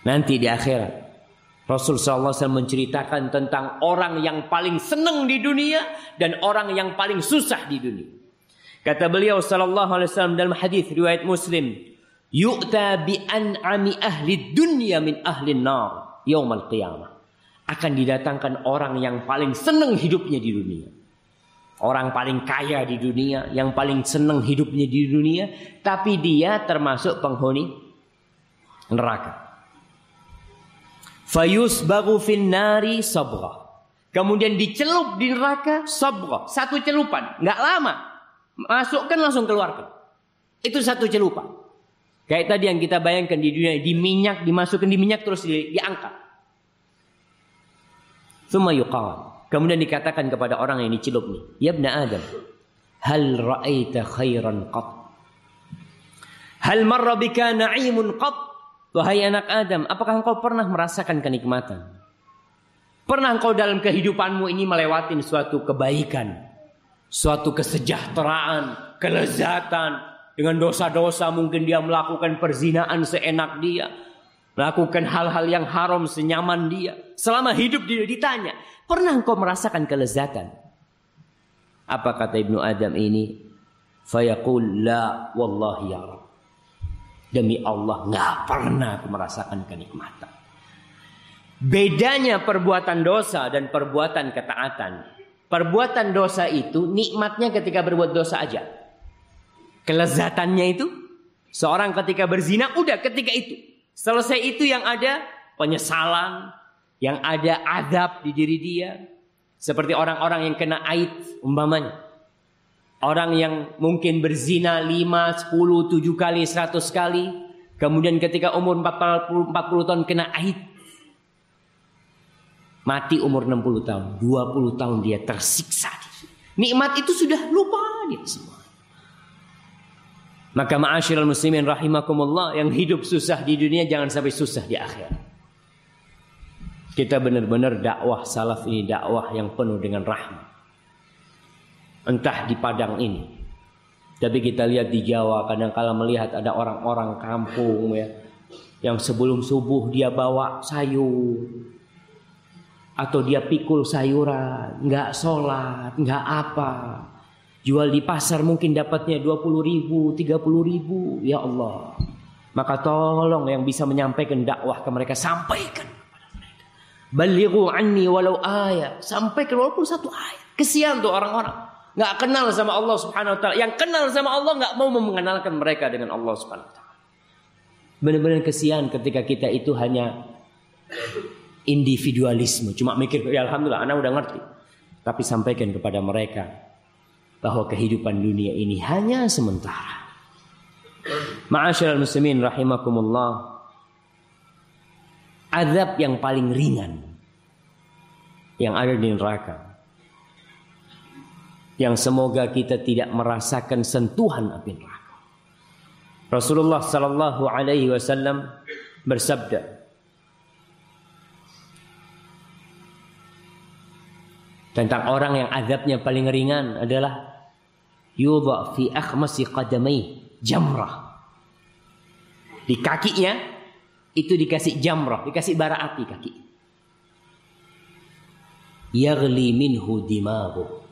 Nanti di akhirat. Rasul SAW menceritakan tentang orang yang paling senang di dunia dan orang yang paling susah di dunia. Kata beliau sallallahu alaihi wasallam dalam hadis riwayat Muslim, "Yu'ta bi an'ami ahli dunya min ahli nar yaumal qiyamah." Akan didatangkan orang yang paling senang hidupnya di dunia. orang paling kaya di dunia, yang paling senang hidupnya di dunia, tapi dia termasuk penghuni neraka. Fayus bagu nari sabra. Kemudian dicelup di neraka sabra, satu celupan, nggak lama. Masukkan langsung keluarkan. Itu satu celupan. Kayak tadi yang kita bayangkan di dunia, di minyak, dimasukkan di minyak terus di, diangkat. Thumma yuqal. Kemudian dikatakan kepada orang yang dicelup nih, "Ya Adam, hal ra'aita khairan qat?" Hal marra bika na'imun qat? Wahai anak Adam, apakah engkau pernah merasakan kenikmatan? Pernah engkau dalam kehidupanmu ini melewati suatu kebaikan, suatu kesejahteraan, kelezatan, dengan dosa-dosa mungkin dia melakukan perzinaan seenak dia, melakukan hal-hal yang haram senyaman dia. Selama hidup dia ditanya, Pernah engkau merasakan kelezatan? Apa kata Ibnu Adam ini? Fayaqul la wallahi ya. Demi Allah nggak pernah aku merasakan kenikmatan. Bedanya perbuatan dosa dan perbuatan ketaatan. Perbuatan dosa itu nikmatnya ketika berbuat dosa aja. Kelezatannya itu seorang ketika berzina udah ketika itu. Selesai itu yang ada penyesalan, yang ada adab di diri dia seperti orang-orang yang kena aid umpamanya orang yang mungkin berzina 5, 10, 7 kali, 100 kali kemudian ketika umur 40, 40 tahun kena aid mati umur 60 tahun 20 tahun dia tersiksa nikmat itu sudah lupa dia semua. Maka ma'asyiral muslimin rahimakumullah yang hidup susah di dunia jangan sampai susah di akhirat. Kita benar-benar dakwah salaf ini dakwah yang penuh dengan rahmat. Entah di Padang ini. Tapi kita lihat di Jawa kadang kala melihat ada orang-orang kampung ya yang sebelum subuh dia bawa sayur atau dia pikul sayuran, nggak sholat, nggak apa. Jual di pasar mungkin dapatnya 20 ribu, 30 ribu. Ya Allah. Maka tolong yang bisa menyampaikan dakwah ke mereka sampaikan. Balighu anni walau ayat. Sampai ke walaupun satu ayat. Kesian tuh orang-orang. Nggak kenal sama Allah subhanahu wa ta'ala. Yang kenal sama Allah nggak mau mengenalkan mereka dengan Allah subhanahu wa ta'ala. Benar-benar kesian ketika kita itu hanya individualisme. Cuma mikir, ya Alhamdulillah anak udah ngerti. Tapi sampaikan kepada mereka bahwa kehidupan dunia ini hanya sementara. Ma'asyiral muslimin rahimakumullah azab yang paling ringan yang ada di neraka. Yang semoga kita tidak merasakan sentuhan api neraka. Rasulullah sallallahu alaihi wasallam bersabda tentang orang yang azabnya paling ringan adalah yudha fi akhmasi qadamai jamrah. Di kakinya itu dikasih jamrah, dikasih bara api kaki. Yaghli minhu dimahu.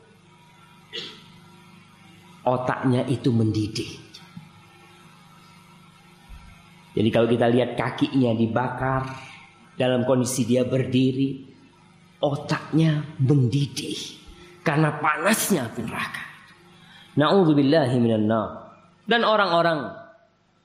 Otaknya itu mendidih. Jadi kalau kita lihat kakinya dibakar dalam kondisi dia berdiri, otaknya mendidih karena panasnya api neraka. Nauzubillahi minan Dan orang-orang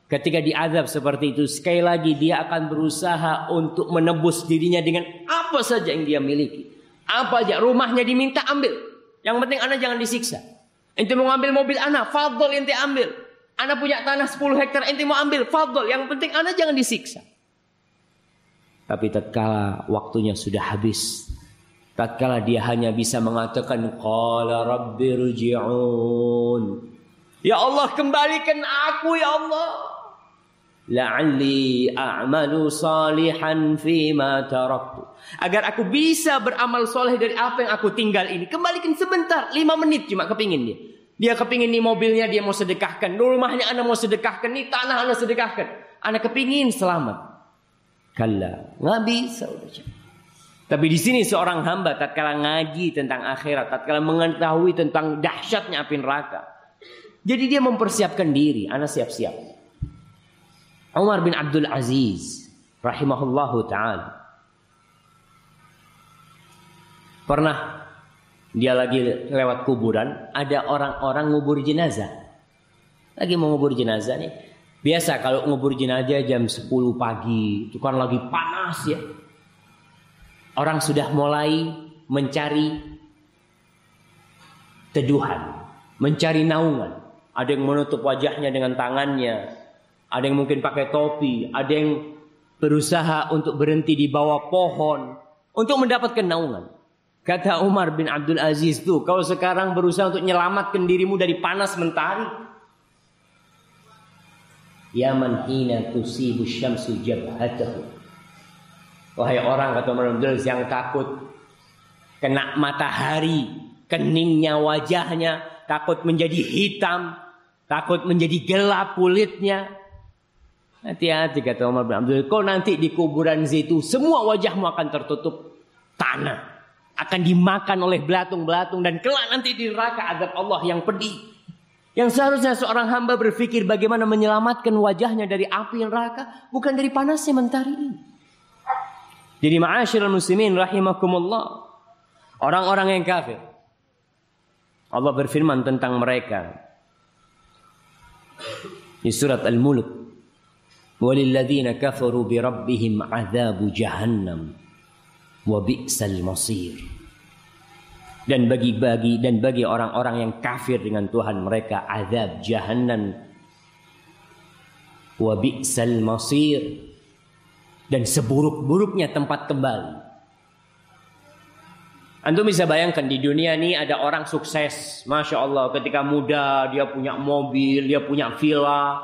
Ketika diazab seperti itu, sekali lagi dia akan berusaha untuk menebus dirinya dengan apa saja yang dia miliki. Apa aja, rumahnya diminta ambil. Yang penting anak jangan disiksa. Ente mau ambil mobil anak, fadol ente ambil. Anak punya tanah 10 hektar, ente mau ambil, fadol. Yang penting anak jangan disiksa. Tapi tatkala waktunya sudah habis, tatkala dia hanya bisa mengatakan qala rabbi rji'un. Ya Allah kembalikan aku ya Allah la'alli a'malu salihan fima taraktu agar aku bisa beramal soleh dari apa yang aku tinggal ini. Kembalikan sebentar lima menit cuma kepingin dia. Dia kepingin nih mobilnya dia mau sedekahkan. Rumahnya anak mau sedekahkan nih tanah anak sedekahkan. Anak kepingin selamat. Kalla. Nggak bisa udah tapi di sini seorang hamba tatkala ngaji tentang akhirat tatkala mengetahui tentang dahsyatnya api neraka. Jadi dia mempersiapkan diri anak siap-siap. Umar bin Abdul Aziz rahimahullahu taala pernah dia lagi lewat kuburan, ada orang-orang ngubur jenazah. Lagi mau ngubur jenazah nih. Biasa kalau ngubur jenazah jam 10 pagi, itu kan lagi panas ya. Orang sudah mulai mencari teduhan, mencari naungan. Ada yang menutup wajahnya dengan tangannya, ada yang mungkin pakai topi, ada yang berusaha untuk berhenti di bawah pohon untuk mendapatkan naungan. Kata Umar bin Abdul Aziz tuh, kau sekarang berusaha untuk menyelamatkan dirimu dari panas mentari. Ya man hina tusibu syamsu jabhatahu. Wahai orang kata Umar bin Abdul Aziz yang takut kena matahari, keningnya wajahnya, takut menjadi hitam, takut menjadi gelap kulitnya. Hati-hati kata Umar bin Abdul Aziz, kau nanti di kuburan situ semua wajahmu akan tertutup tanah akan dimakan oleh belatung-belatung dan kelak nanti di neraka azab Allah yang pedih. Yang seharusnya seorang hamba berpikir bagaimana menyelamatkan wajahnya dari api neraka bukan dari panasnya mentari ini. Jadi ma'asyiral muslimin rahimakumullah. Orang-orang yang kafir. Allah berfirman tentang mereka. Di surat Al-Mulk. Walilladzina kafaru bi rabbihim azabu jahannam wa bi'sal masir. Dan bagi-bagi dan bagi orang-orang yang kafir dengan Tuhan mereka azab jahannam wa bi'sal masir dan seburuk-buruknya tempat kembali. Antum bisa bayangkan di dunia ini ada orang sukses, masya Allah. Ketika muda dia punya mobil, dia punya villa,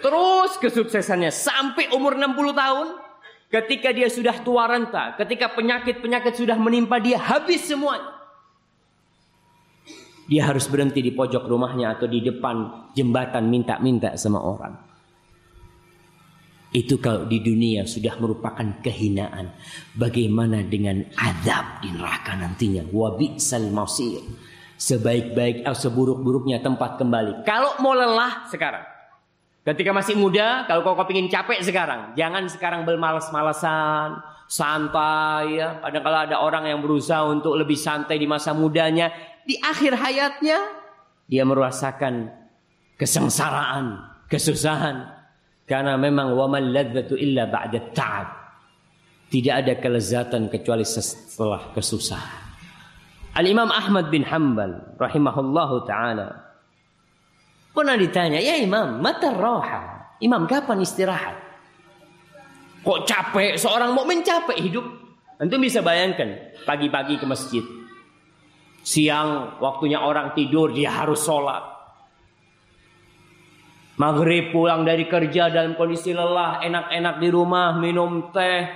terus kesuksesannya sampai umur 60 tahun Ketika dia sudah tua renta, ketika penyakit-penyakit sudah menimpa dia habis semua. Dia harus berhenti di pojok rumahnya atau di depan jembatan minta-minta sama orang. Itu kalau di dunia sudah merupakan kehinaan. Bagaimana dengan azab di neraka nantinya? Wabi'sal masir. Sebaik-baik atau seburuk-buruknya tempat kembali. Kalau mau lelah sekarang. Ketika masih muda, kalau kau kepingin capek sekarang, jangan sekarang bermalas-malasan, santai ya. Padahal kalau ada orang yang berusaha untuk lebih santai di masa mudanya, di akhir hayatnya dia merasakan kesengsaraan, kesusahan. Karena memang waman ladzatu illa ba'da ta'ab. Tidak ada kelezatan kecuali setelah kesusahan. Al-Imam Ahmad bin Hanbal rahimahullahu taala Pernah ditanya, ya imam, mata roha. Imam kapan istirahat? Kok capek? Seorang mukmin capek hidup. Tentu bisa bayangkan pagi-pagi ke masjid. Siang waktunya orang tidur dia harus sholat. Maghrib pulang dari kerja dalam kondisi lelah, enak-enak di rumah, minum teh,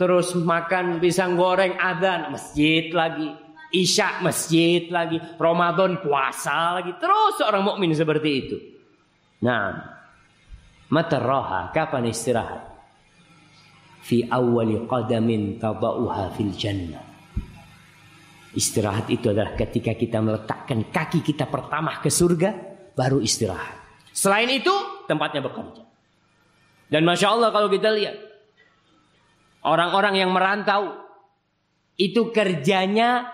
terus makan pisang goreng, adzan, masjid lagi. Isya masjid lagi, Ramadan puasa lagi, terus seorang mukmin seperti itu. Nah, mata roha, kapan istirahat? Fi awali qadamin tabauha fil jannah. Istirahat itu adalah ketika kita meletakkan kaki kita pertama ke surga, baru istirahat. Selain itu, tempatnya bekerja. Dan Masya Allah kalau kita lihat, orang-orang yang merantau, itu kerjanya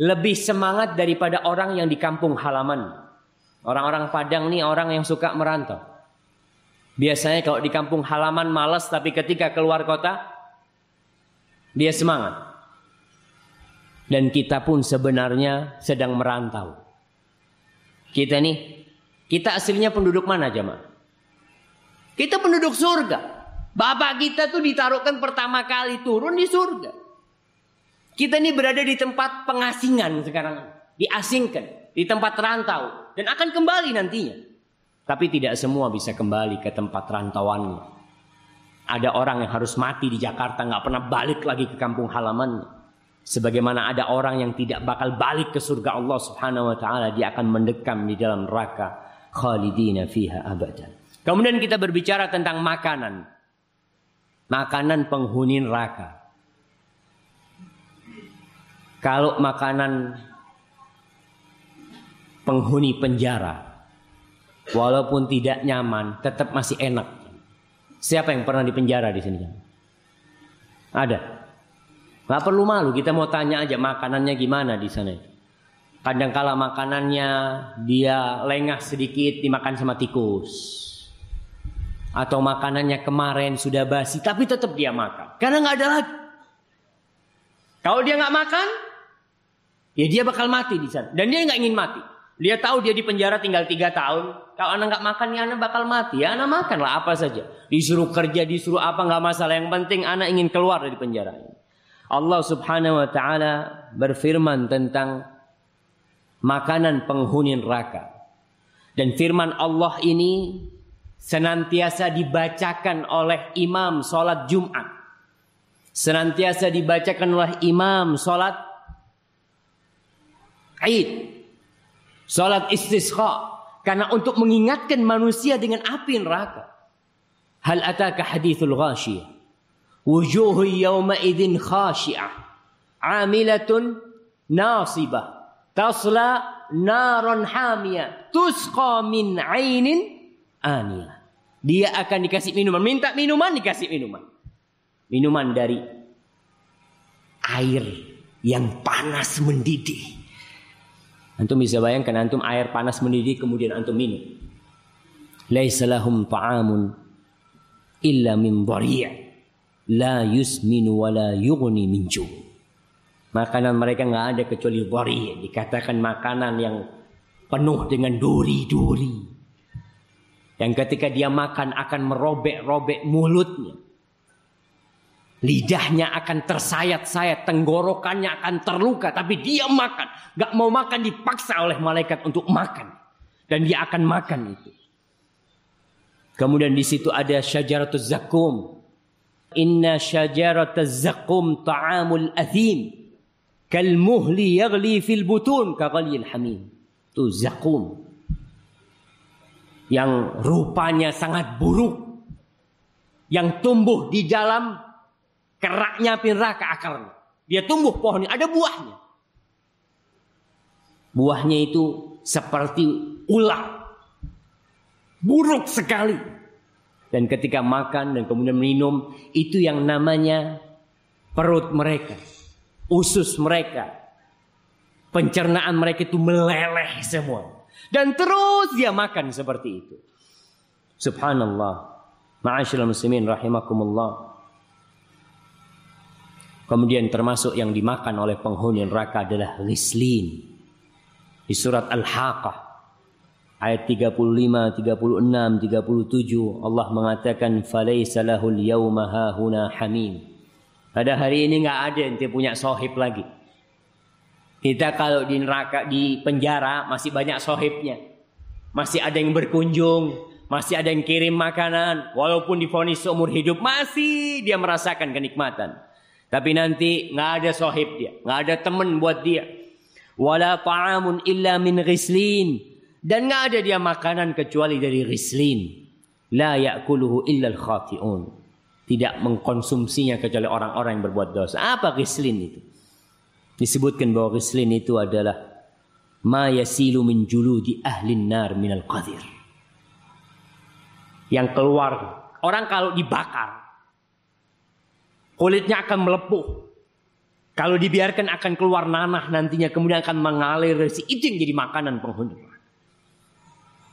lebih semangat daripada orang yang di kampung halaman. Orang-orang Padang nih orang yang suka merantau. Biasanya kalau di kampung halaman malas tapi ketika keluar kota dia semangat. Dan kita pun sebenarnya sedang merantau. Kita nih, kita aslinya penduduk mana jemaah? Kita penduduk surga. Bapak kita tuh ditaruhkan pertama kali turun di surga. Kita ini berada di tempat pengasingan sekarang. Diasingkan. Di tempat rantau. Dan akan kembali nantinya. Tapi tidak semua bisa kembali ke tempat rantauannya. Ada orang yang harus mati di Jakarta. nggak pernah balik lagi ke kampung halamannya. Sebagaimana ada orang yang tidak bakal balik ke surga Allah subhanahu wa ta'ala. Dia akan mendekam di dalam neraka. Khalidina fiha abadan. Kemudian kita berbicara tentang makanan. Makanan penghuni neraka. Kalau makanan penghuni penjara, walaupun tidak nyaman, tetap masih enak. Siapa yang pernah di penjara di sini? Ada. Gak perlu malu, kita mau tanya aja makanannya gimana di sana. Kadangkala makanannya dia lengah sedikit dimakan sama tikus. Atau makanannya kemarin sudah basi tapi tetap dia makan. Karena nggak ada lagi. Kalau dia nggak makan, ya dia bakal mati di sana. Dan dia nggak ingin mati. Dia tahu dia di penjara tinggal tiga tahun. Kalau anak nggak makan, ya anak bakal mati. Ya anak makanlah apa saja. Disuruh kerja, disuruh apa nggak masalah. Yang penting anak ingin keluar dari penjara. Allah Subhanahu Wa Taala berfirman tentang makanan penghuni neraka. Dan firman Allah ini senantiasa dibacakan oleh imam sholat Jumat. Senantiasa dibacakan oleh imam sholat Aid. Sholat istisqa. Karena untuk mengingatkan manusia dengan api neraka. Hal ataka hadithul ghashiyah. Wujuhu yawma idhin khashi'ah. Amilatun nasibah. Tasla naron hamiyah. Tusqa min ainin aniyah. Dia akan dikasih minuman. Minta minuman dikasih minuman. Minuman dari air yang panas mendidih. Antum bisa bayangkan antum air panas mendidih kemudian antum minum. Laisa lahum ta'amun illa min la yusminu wa la yughni min. Makanan mereka nggak ada kecuali dhari', dikatakan makanan yang penuh dengan duri-duri. Yang ketika dia makan akan merobek-robek mulutnya. Lidahnya akan tersayat-sayat, tenggorokannya akan terluka, tapi dia makan. Gak mau makan dipaksa oleh malaikat untuk makan. Dan dia akan makan itu. Kemudian di situ ada syajaratuz zakum. Inna syajaratuz zakum ta'amul athim. Kalmuhli yagli fil butun kaghalil hamim. Itu zakum. Yang rupanya sangat buruk. Yang tumbuh di dalam Keraknya api neraka akarnya. Dia tumbuh pohonnya, ada buahnya. Buahnya itu seperti ular. Buruk sekali. Dan ketika makan dan kemudian minum, itu yang namanya perut mereka. Usus mereka. Pencernaan mereka itu meleleh semua. Dan terus dia makan seperti itu. Subhanallah. Ma'asyiral muslimin rahimakumullah. Kemudian termasuk yang dimakan oleh penghuni neraka adalah rislin. Di surat Al-Haqqah ayat 35, 36, 37 Allah mengatakan falaisa lahul yauma hahuna hamim. Pada hari ini nggak ada yang punya sohib lagi. Kita kalau di neraka di penjara masih banyak sohibnya. Masih ada yang berkunjung, masih ada yang kirim makanan, walaupun difonis seumur hidup masih dia merasakan kenikmatan. Tapi nanti nggak ada sohib dia, nggak ada teman buat dia. Wala ta'amun illa min ghislin. Dan nggak ada dia makanan kecuali dari ghislin. La ya'kuluhu illa al-khati'un. Tidak mengkonsumsinya kecuali orang-orang yang berbuat dosa. Apa ghislin itu? Disebutkan bahwa ghislin itu adalah ma yasilu min juludi ahlin nar minal qadir. Yang keluar orang kalau dibakar kulitnya akan melepuh. Kalau dibiarkan akan keluar nanah nantinya kemudian akan mengalir resi. Itu yang jadi makanan penghuni.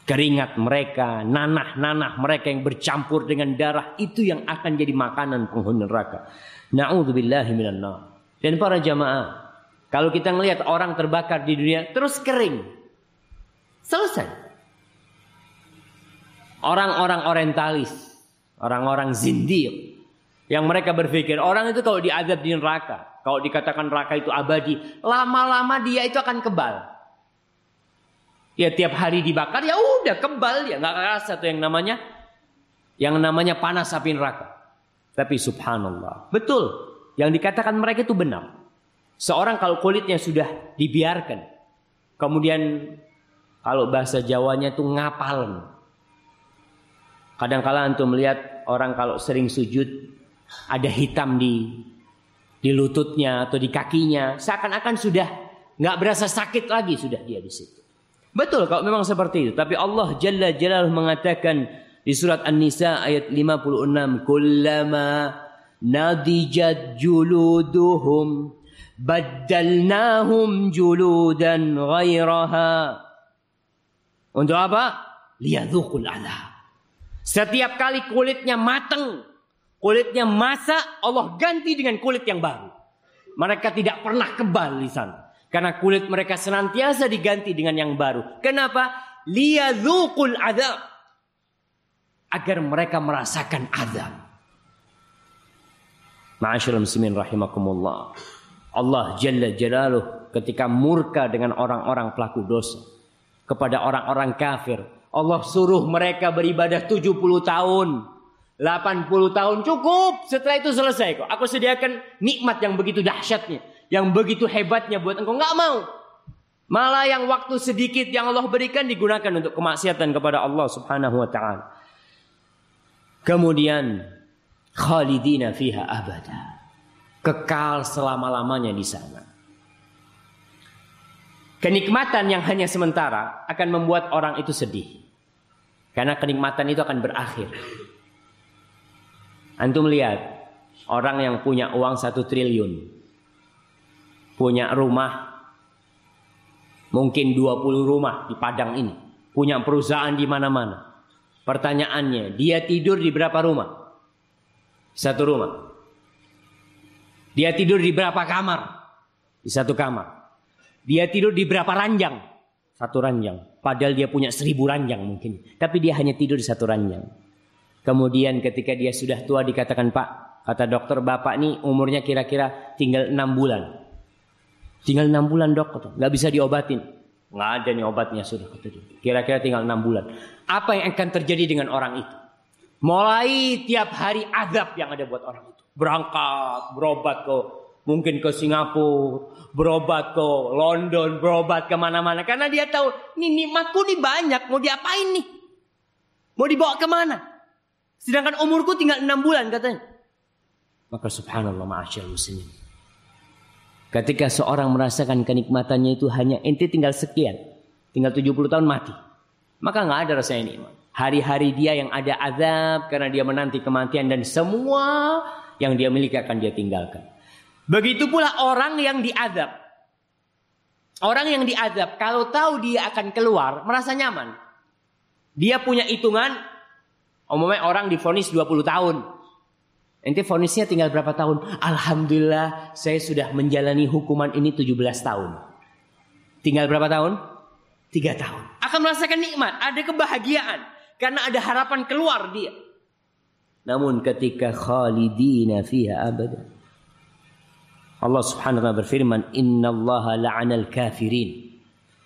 Keringat mereka, nanah-nanah mereka yang bercampur dengan darah itu yang akan jadi makanan penghuni neraka. Na'udzubillahi minan Dan para jamaah, kalau kita melihat orang terbakar di dunia terus kering. Selesai. Orang-orang orientalis, orang-orang zindir, yang mereka berpikir orang itu kalau diadab di neraka, kalau dikatakan neraka itu abadi, lama-lama dia itu akan kebal. Ya tiap hari dibakar ya udah kebal ya nggak rasa tuh yang namanya yang namanya panas api neraka. Tapi subhanallah, betul yang dikatakan mereka itu benar. Seorang kalau kulitnya sudah dibiarkan, kemudian kalau bahasa Jawanya itu ngapalen. Kadang-kala antum melihat orang kalau sering sujud ada hitam di di lututnya atau di kakinya, seakan-akan sudah nggak berasa sakit lagi sudah dia di situ. Betul kalau memang seperti itu, tapi Allah Jalla Jalaluhu mengatakan di surat An-Nisa ayat 56, "Kullama nadijat juluduhum Baddalnahum juludan ghairaha. Untuk apa? Liyadhuqul adab. Setiap kali kulitnya mateng, kulitnya masak, Allah ganti dengan kulit yang baru. Mereka tidak pernah kebal di sana. Karena kulit mereka senantiasa diganti dengan yang baru. Kenapa? Liyadhuqul adab. Agar mereka merasakan azab. Ma'asyiral muslimin rahimakumullah. Allah Jalla Jalaluh ketika murka dengan orang-orang pelaku dosa kepada orang-orang kafir Allah suruh mereka beribadah 70 tahun. 80 tahun cukup. Setelah itu selesai kok. Aku sediakan nikmat yang begitu dahsyatnya. Yang begitu hebatnya buat engkau. Nggak mau. Malah yang waktu sedikit yang Allah berikan digunakan untuk kemaksiatan kepada Allah subhanahu wa ta'ala. Kemudian khalidina fiha abada. Kekal selama-lamanya di sana. Kenikmatan yang hanya sementara akan membuat orang itu sedih. Karena kenikmatan itu akan berakhir. Antum lihat orang yang punya uang satu triliun. Punya rumah mungkin 20 rumah di Padang ini. Punya perusahaan di mana-mana. Pertanyaannya, dia tidur di berapa rumah? Satu rumah. Dia tidur di berapa kamar? Di satu kamar. Dia tidur di berapa ranjang? Satu ranjang. Padahal dia punya seribu ranjang mungkin. Tapi dia hanya tidur di satu ranjang. Kemudian ketika dia sudah tua dikatakan Pak, kata dokter Bapak nih umurnya kira-kira tinggal enam bulan. Tinggal enam bulan dok, nggak bisa diobatin. Nggak ada nih obatnya sudah. Kira-kira tinggal enam bulan. Apa yang akan terjadi dengan orang itu? Mulai tiap hari azab yang ada buat orang itu. Berangkat, berobat ke mungkin ke Singapura, berobat ke London, berobat ke mana-mana. Karena dia tahu, ini nikmatku nih banyak, mau diapain nih? Mau dibawa ke mana? Sedangkan umurku tinggal enam bulan katanya. Maka subhanallah ma'asyil muslimin. Ketika seorang merasakan kenikmatannya itu hanya ente tinggal sekian. Tinggal 70 tahun mati. Maka nggak ada rasanya nikmat. Hari-hari dia yang ada azab karena dia menanti kematian dan semua yang dia miliki akan dia tinggalkan. Begitu pula orang yang diadab. Orang yang diadab, kalau tahu dia akan keluar, merasa nyaman. Dia punya hitungan, umumnya orang difonis 20 tahun. Nanti fonisnya tinggal berapa tahun? Alhamdulillah saya sudah menjalani hukuman ini 17 tahun. Tinggal berapa tahun? 3 tahun. Akan merasakan nikmat, ada kebahagiaan. Karena ada harapan keluar dia. Namun ketika khalidina fiha abadah. Allah Subhanahu wa taala berfirman, "Innallaha la'anal kafirin."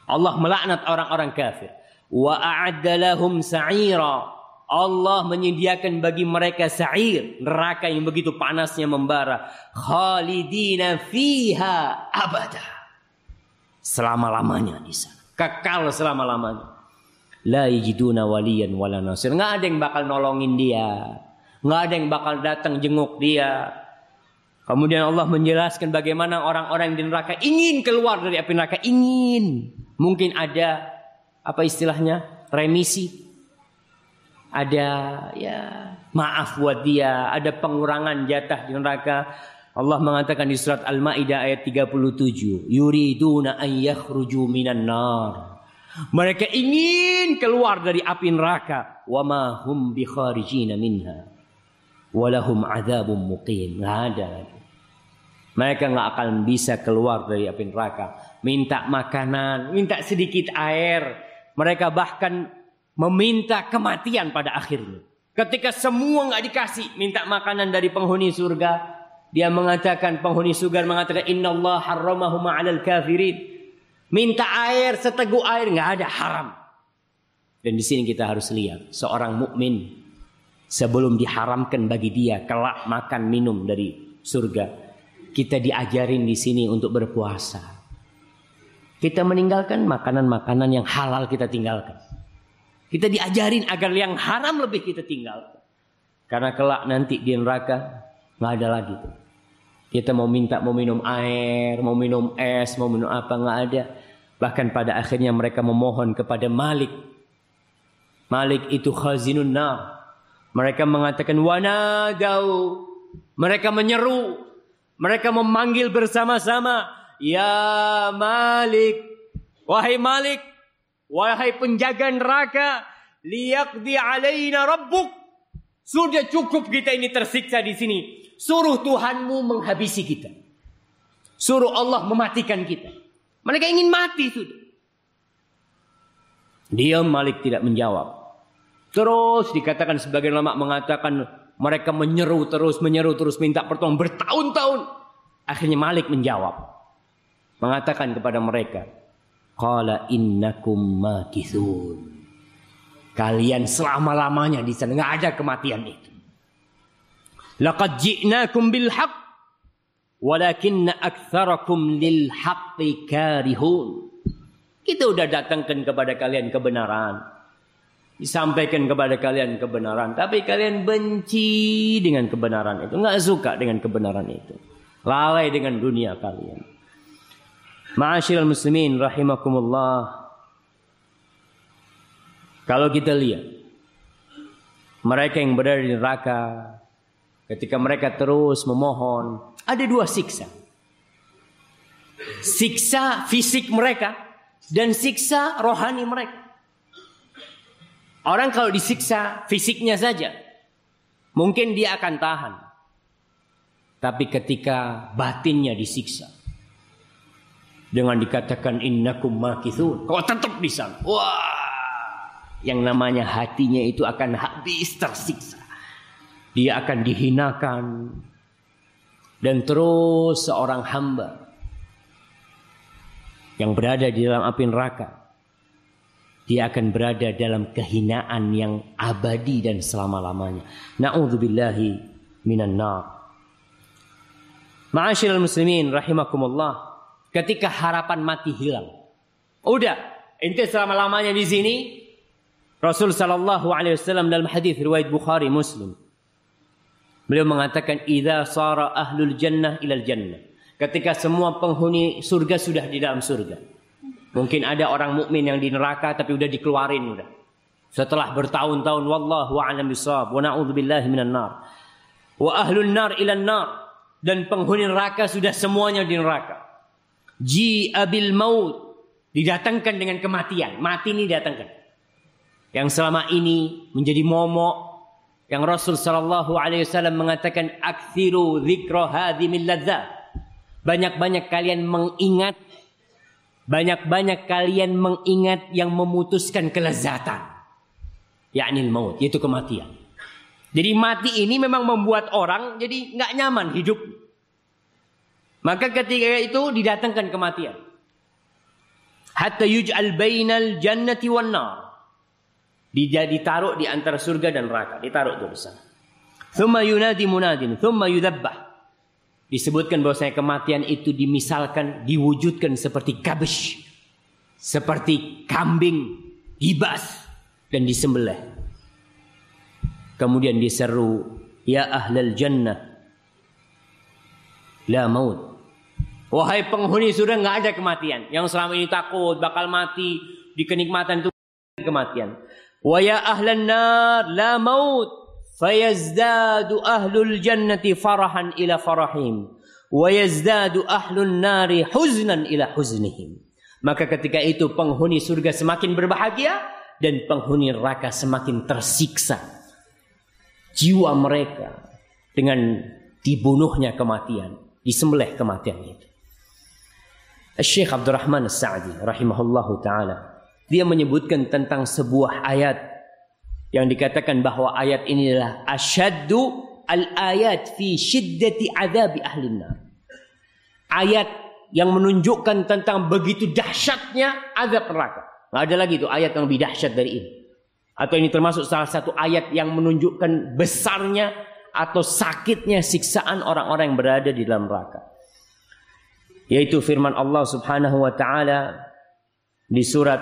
Allah melaknat orang-orang kafir. Wa a'adda lahum sa'ira. Allah menyediakan bagi mereka sa'ir, neraka yang begitu panasnya membara. Khalidina fiha abada. Selama-lamanya di sana. Kekal selama-lamanya. La yajiduna waliyan wala nasir. Nggak ada yang bakal nolongin dia. Nggak ada yang bakal datang jenguk dia. Kemudian Allah menjelaskan bagaimana orang-orang di neraka ingin keluar dari api neraka, ingin. Mungkin ada apa istilahnya? remisi. Ada ya maaf buat dia, ada pengurangan jatah di neraka. Allah mengatakan di surat Al-Maidah ayat 37, yuriduna an yakhruju minan nar. Mereka ingin keluar dari api neraka, wa ma hum bi kharijina minha. Walahum adzabun muqim. Enggak ada. Mereka nggak akan bisa keluar dari api neraka. Minta makanan, minta sedikit air. Mereka bahkan meminta kematian pada akhirnya. Ketika semua nggak dikasih, minta makanan dari penghuni surga. Dia mengatakan, penghuni surga mengatakan, Inna Allah alal kafirin. Minta air, seteguk air, nggak ada haram. Dan di sini kita harus lihat, seorang mukmin sebelum diharamkan bagi dia kelak makan minum dari surga kita diajarin di sini untuk berpuasa. Kita meninggalkan makanan-makanan yang halal kita tinggalkan. Kita diajarin agar yang haram lebih kita tinggalkan. Karena kelak nanti di neraka nggak ada lagi. Kita mau minta mau minum air, mau minum es, mau minum apa nggak ada. Bahkan pada akhirnya mereka memohon kepada Malik. Malik itu khazinun nar. Mereka mengatakan wanadau. Mereka menyeru Mereka memanggil bersama-sama, "Ya Malik, wahai Malik, wahai penjaga neraka, liyaqdi alaina rabbuk." Sudah cukup kita ini tersiksa di sini. Suruh Tuhanmu menghabisi kita. Suruh Allah mematikan kita. Mereka ingin mati sudah. Diam Malik tidak menjawab. Terus dikatakan sebagian ulama mengatakan mereka menyeru terus menyeru terus minta pertolongan bertahun-tahun. Akhirnya Malik menjawab. Mengatakan kepada mereka, "Qala innakum makithun." Kalian selama-lamanya di sana nggak ada kematian itu. Laqad ji'nakum bil haqq walakinna aktsarakum lil haqqi karihun. Kita udah datangkan kepada kalian kebenaran. Disampaikan kepada kalian kebenaran. Tapi kalian benci dengan kebenaran itu. Nggak suka dengan kebenaran itu. Lalai dengan dunia kalian. Ma'asyiral muslimin rahimakumullah. Kalau kita lihat. Mereka yang berada di neraka. Ketika mereka terus memohon. Ada dua siksa. Siksa fisik mereka dan siksa rohani mereka. Orang kalau disiksa fisiknya saja, mungkin dia akan tahan. Tapi ketika batinnya disiksa, dengan dikatakan innakum makithun, kau tetap di sana. Wah, yang namanya hatinya itu akan habis tersiksa. Dia akan dihinakan dan terus seorang hamba yang berada di dalam api neraka dia akan berada dalam kehinaan yang abadi dan selama-lamanya. Na'udzubillahi minan nar. Ma'asyiral muslimin rahimakumullah. Ketika harapan mati hilang. Udah, ente selama-lamanya di sini. Rasul sallallahu alaihi wasallam dalam hadis riwayat Bukhari Muslim. Beliau mengatakan idza sara ahlul jannah ilal jannah. Ketika semua penghuni surga sudah di dalam surga. Mungkin ada orang mukmin yang di neraka tapi udah dikeluarin udah. Setelah bertahun-tahun wallahu a'lam bissawab wa na'udzubillahi minan nar. Wa ahlun nar ilan nar dan penghuni neraka sudah semuanya di neraka. Ji abil maut didatangkan dengan kematian. Mati ini datangkan. Yang selama ini menjadi momok yang Rasul sallallahu alaihi wasallam mengatakan aktsiru dzikra hadhimil banyak-banyak kalian mengingat banyak-banyak kalian mengingat yang memutuskan kelezatan. Yakni maut, yaitu kematian. Jadi mati ini memang membuat orang jadi nggak nyaman hidup. Maka ketika itu didatangkan kematian. Hatta yuj'al bainal jannati wan nar. Ditaruh di antara surga dan neraka, ditaruh di sana. Thumma yunadi munadin, thumma yudabbah disebutkan bahwasanya kematian itu dimisalkan diwujudkan seperti kabesh seperti kambing hibas dan disembelih kemudian diseru ya ahlal jannah la maut wahai penghuni surga nggak ada kematian. Yang selama ini takut bakal mati di kenikmatan itu kematian. Wa ya ahlan nar la maut. Fayazdadu ahlul jannati farahan ila farahim. Wa yazdadu ahlun nari huznan ila huznihim. Maka ketika itu penghuni surga semakin berbahagia dan penghuni neraka semakin tersiksa jiwa mereka dengan dibunuhnya kematian disembelih kematian itu Syekh Abdurrahman As-Sa'di rahimahullahu taala dia menyebutkan tentang sebuah ayat yang dikatakan bahwa ayat ini adalah asyaddu al-ayat fi syiddati adabi ahli. Ayat yang menunjukkan tentang begitu dahsyatnya azab neraka. Nggak ada lagi itu ayat yang lebih dahsyat dari ini. Atau ini termasuk salah satu ayat yang menunjukkan besarnya atau sakitnya siksaan orang-orang yang berada di dalam neraka. Yaitu firman Allah Subhanahu wa taala di surat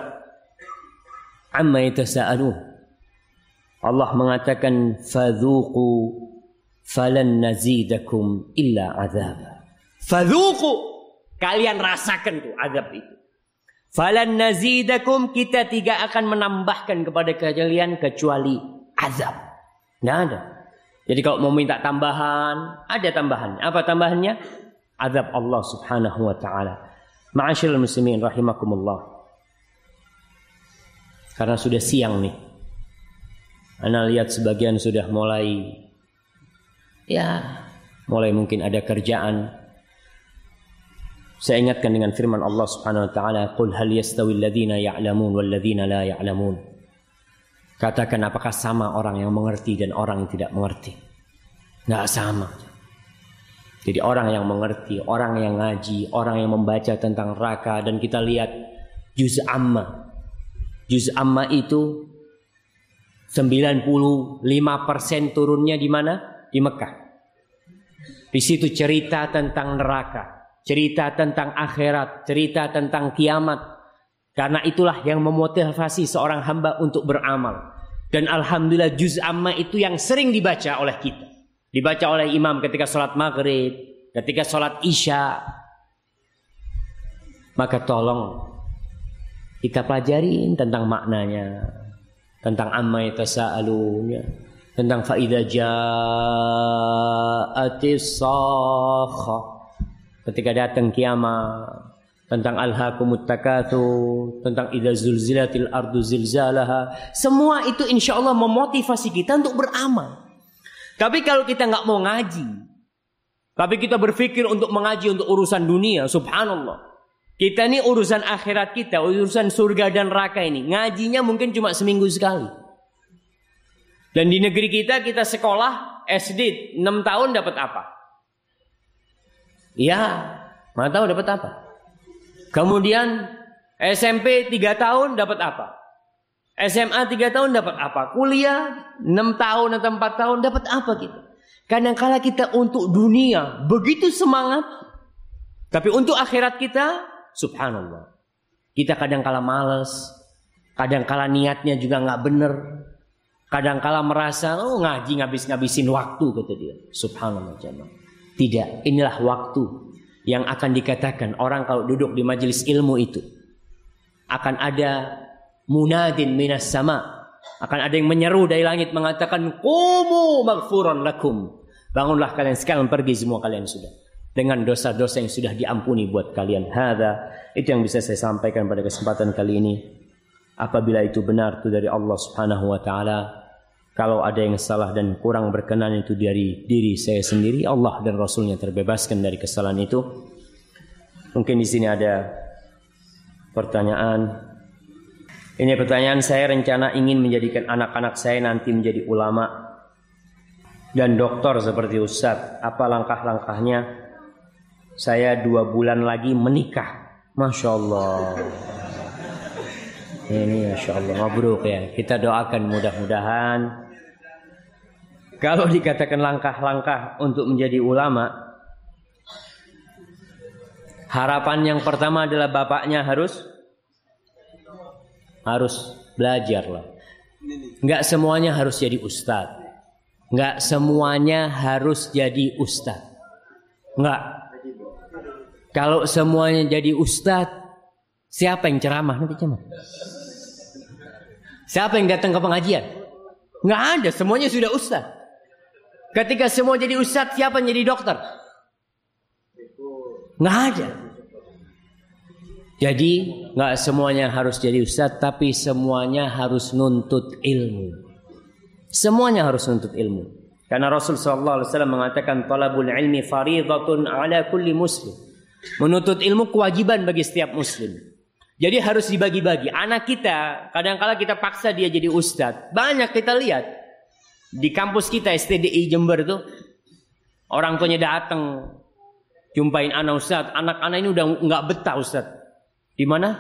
Amma yatasaalun Allah mengatakan fadhuqu falan nazidakum illa azab. Fadhuqu kalian rasakan tuh azab itu. Falan nazidakum kita tidak akan menambahkan kepada kalian kecuali azab. Tidak ada. Jadi kalau mau minta tambahan, ada tambahan. Apa tambahannya? Azab Allah Subhanahu wa taala. Ma'asyiral muslimin rahimakumullah. Karena sudah siang nih. Anda lihat sebagian sudah mulai ya mulai mungkin ada kerjaan. Saya ingatkan dengan firman Allah Subhanahu wa taala, "Qul hal yastawi alladziina ya'lamun wal ladziina la ya'lamun?" Katakan apakah sama orang yang mengerti dan orang yang tidak mengerti? Nggak sama. Jadi orang yang mengerti, orang yang ngaji, orang yang membaca tentang neraka dan kita lihat juz amma. Juz amma itu 95% turunnya di mana? Di Mekah. Di situ cerita tentang neraka, cerita tentang akhirat, cerita tentang kiamat. Karena itulah yang memotivasi seorang hamba untuk beramal. Dan alhamdulillah juz amma itu yang sering dibaca oleh kita. Dibaca oleh imam ketika sholat maghrib, ketika sholat isya. Maka tolong kita pelajarin tentang maknanya, tentang amma yatasaalun ya tentang faida ja'atis sakha ketika datang kiamat tentang alhaqumut takatsur tentang idza zulzilatil ardu zilzalaha semua itu insya Allah memotivasi kita untuk beramal tapi kalau kita nggak mau ngaji tapi kita berpikir untuk mengaji untuk urusan dunia subhanallah kita ini urusan akhirat kita, urusan surga dan neraka ini. Ngajinya mungkin cuma seminggu sekali. Dan di negeri kita, kita sekolah SD 6 tahun dapat apa? Ya, mana tahu dapat apa? Kemudian SMP 3 tahun dapat apa? SMA 3 tahun dapat apa? Kuliah 6 tahun atau 4 tahun dapat apa kita? Kadang-kala kita untuk dunia begitu semangat, tapi untuk akhirat kita Subhanallah. Kita kadang kala males, kadang kala niatnya juga nggak bener, kadang kala merasa oh ngaji ngabis ngabisin waktu kata dia. Subhanallah jemaah. Tidak, inilah waktu yang akan dikatakan orang kalau duduk di majelis ilmu itu akan ada munadin minas sama akan ada yang menyeru dari langit mengatakan kumu maghfuran lakum bangunlah kalian sekarang pergi semua kalian sudah dengan dosa-dosa yang sudah diampuni buat kalian. Hada itu yang bisa saya sampaikan pada kesempatan kali ini. Apabila itu benar itu dari Allah Subhanahu wa taala, kalau ada yang salah dan kurang berkenan itu dari diri saya sendiri, Allah dan Rasulnya terbebaskan dari kesalahan itu. Mungkin di sini ada pertanyaan. Ini pertanyaan saya rencana ingin menjadikan anak-anak saya nanti menjadi ulama dan dokter seperti Ustadz. Apa langkah-langkahnya saya dua bulan lagi menikah. Masya Allah. Ini Masya Allah. Mabruk ya. Kita doakan mudah-mudahan. Kalau dikatakan langkah-langkah untuk menjadi ulama. Harapan yang pertama adalah bapaknya harus harus belajar lah. Enggak semuanya harus jadi ustadz. Enggak semuanya harus jadi ustadz. Enggak. Kalau semuanya jadi ustadz, siapa yang ceramah nanti ceramah? Siapa yang datang ke pengajian? Nggak ada, semuanya sudah ustadz. Ketika semua jadi ustadz, siapa yang jadi dokter? Nggak ada. Jadi nggak semuanya harus jadi ustadz, tapi semuanya harus nuntut ilmu. Semuanya harus nuntut ilmu. Karena Rasul Sallallahu Alaihi Wasallam mengatakan talabul ilmi faridatun ala kulli muslim. Menuntut ilmu kewajiban bagi setiap muslim. Jadi harus dibagi-bagi. Anak kita, kadang-kala kita paksa dia jadi ustadz. Banyak kita lihat. Di kampus kita STDI Jember tuh. Orang tuanya datang. Jumpain anak ustadz. Anak-anak ini udah nggak betah ustadz. Di mana?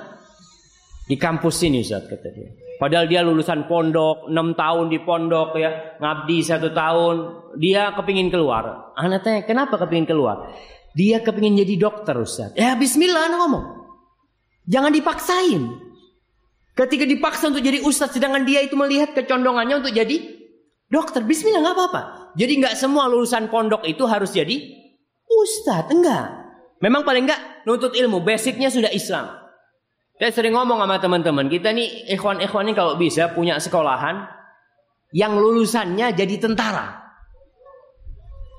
Di kampus ini ustadz kata dia. Padahal dia lulusan pondok, 6 tahun di pondok ya, ngabdi satu tahun, dia kepingin keluar. Anak tanya, kenapa kepingin keluar? Dia kepingin jadi dokter Ustaz. Ya bismillah anak ngomong. Jangan dipaksain. Ketika dipaksa untuk jadi ustaz sedangkan dia itu melihat kecondongannya untuk jadi dokter. Bismillah nggak apa-apa. Jadi nggak semua lulusan pondok itu harus jadi ustaz. Enggak. Memang paling enggak nuntut ilmu. Basicnya sudah Islam. Saya sering ngomong sama teman-teman. Kita nih ikhwan-ikhwan ini kalau bisa punya sekolahan. Yang lulusannya jadi tentara.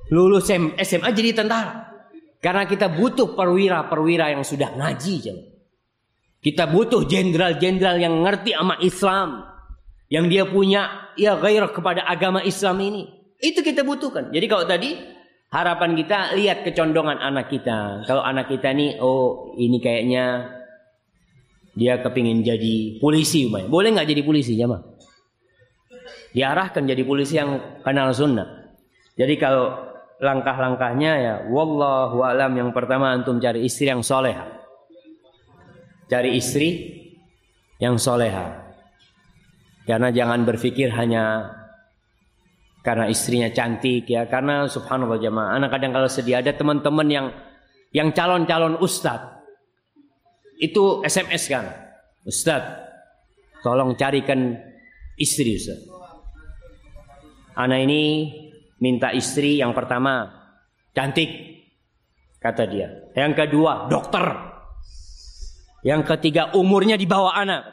Lulus SMA jadi tentara. Karena kita butuh perwira-perwira yang sudah ngaji. Kita butuh jenderal-jenderal yang ngerti sama Islam. Yang dia punya ya gairah kepada agama Islam ini. Itu kita butuhkan. Jadi kalau tadi harapan kita lihat kecondongan anak kita. Kalau anak kita nih, oh ini kayaknya dia kepingin jadi polisi. Boleh nggak jadi polisi ya Diarahkan jadi polisi yang kenal sunnah. Jadi kalau langkah-langkahnya ya wallahu alam yang pertama antum cari istri yang soleha cari istri yang soleha. Karena jangan berpikir hanya karena istrinya cantik ya. Karena subhanallah jemaah, anak kadang kalau sedih ada teman-teman yang yang calon-calon ustadz itu SMS kan, ustadz tolong carikan istri ustadz. Anak ini minta istri yang pertama cantik kata dia. Yang kedua dokter. Yang ketiga umurnya di bawah anak.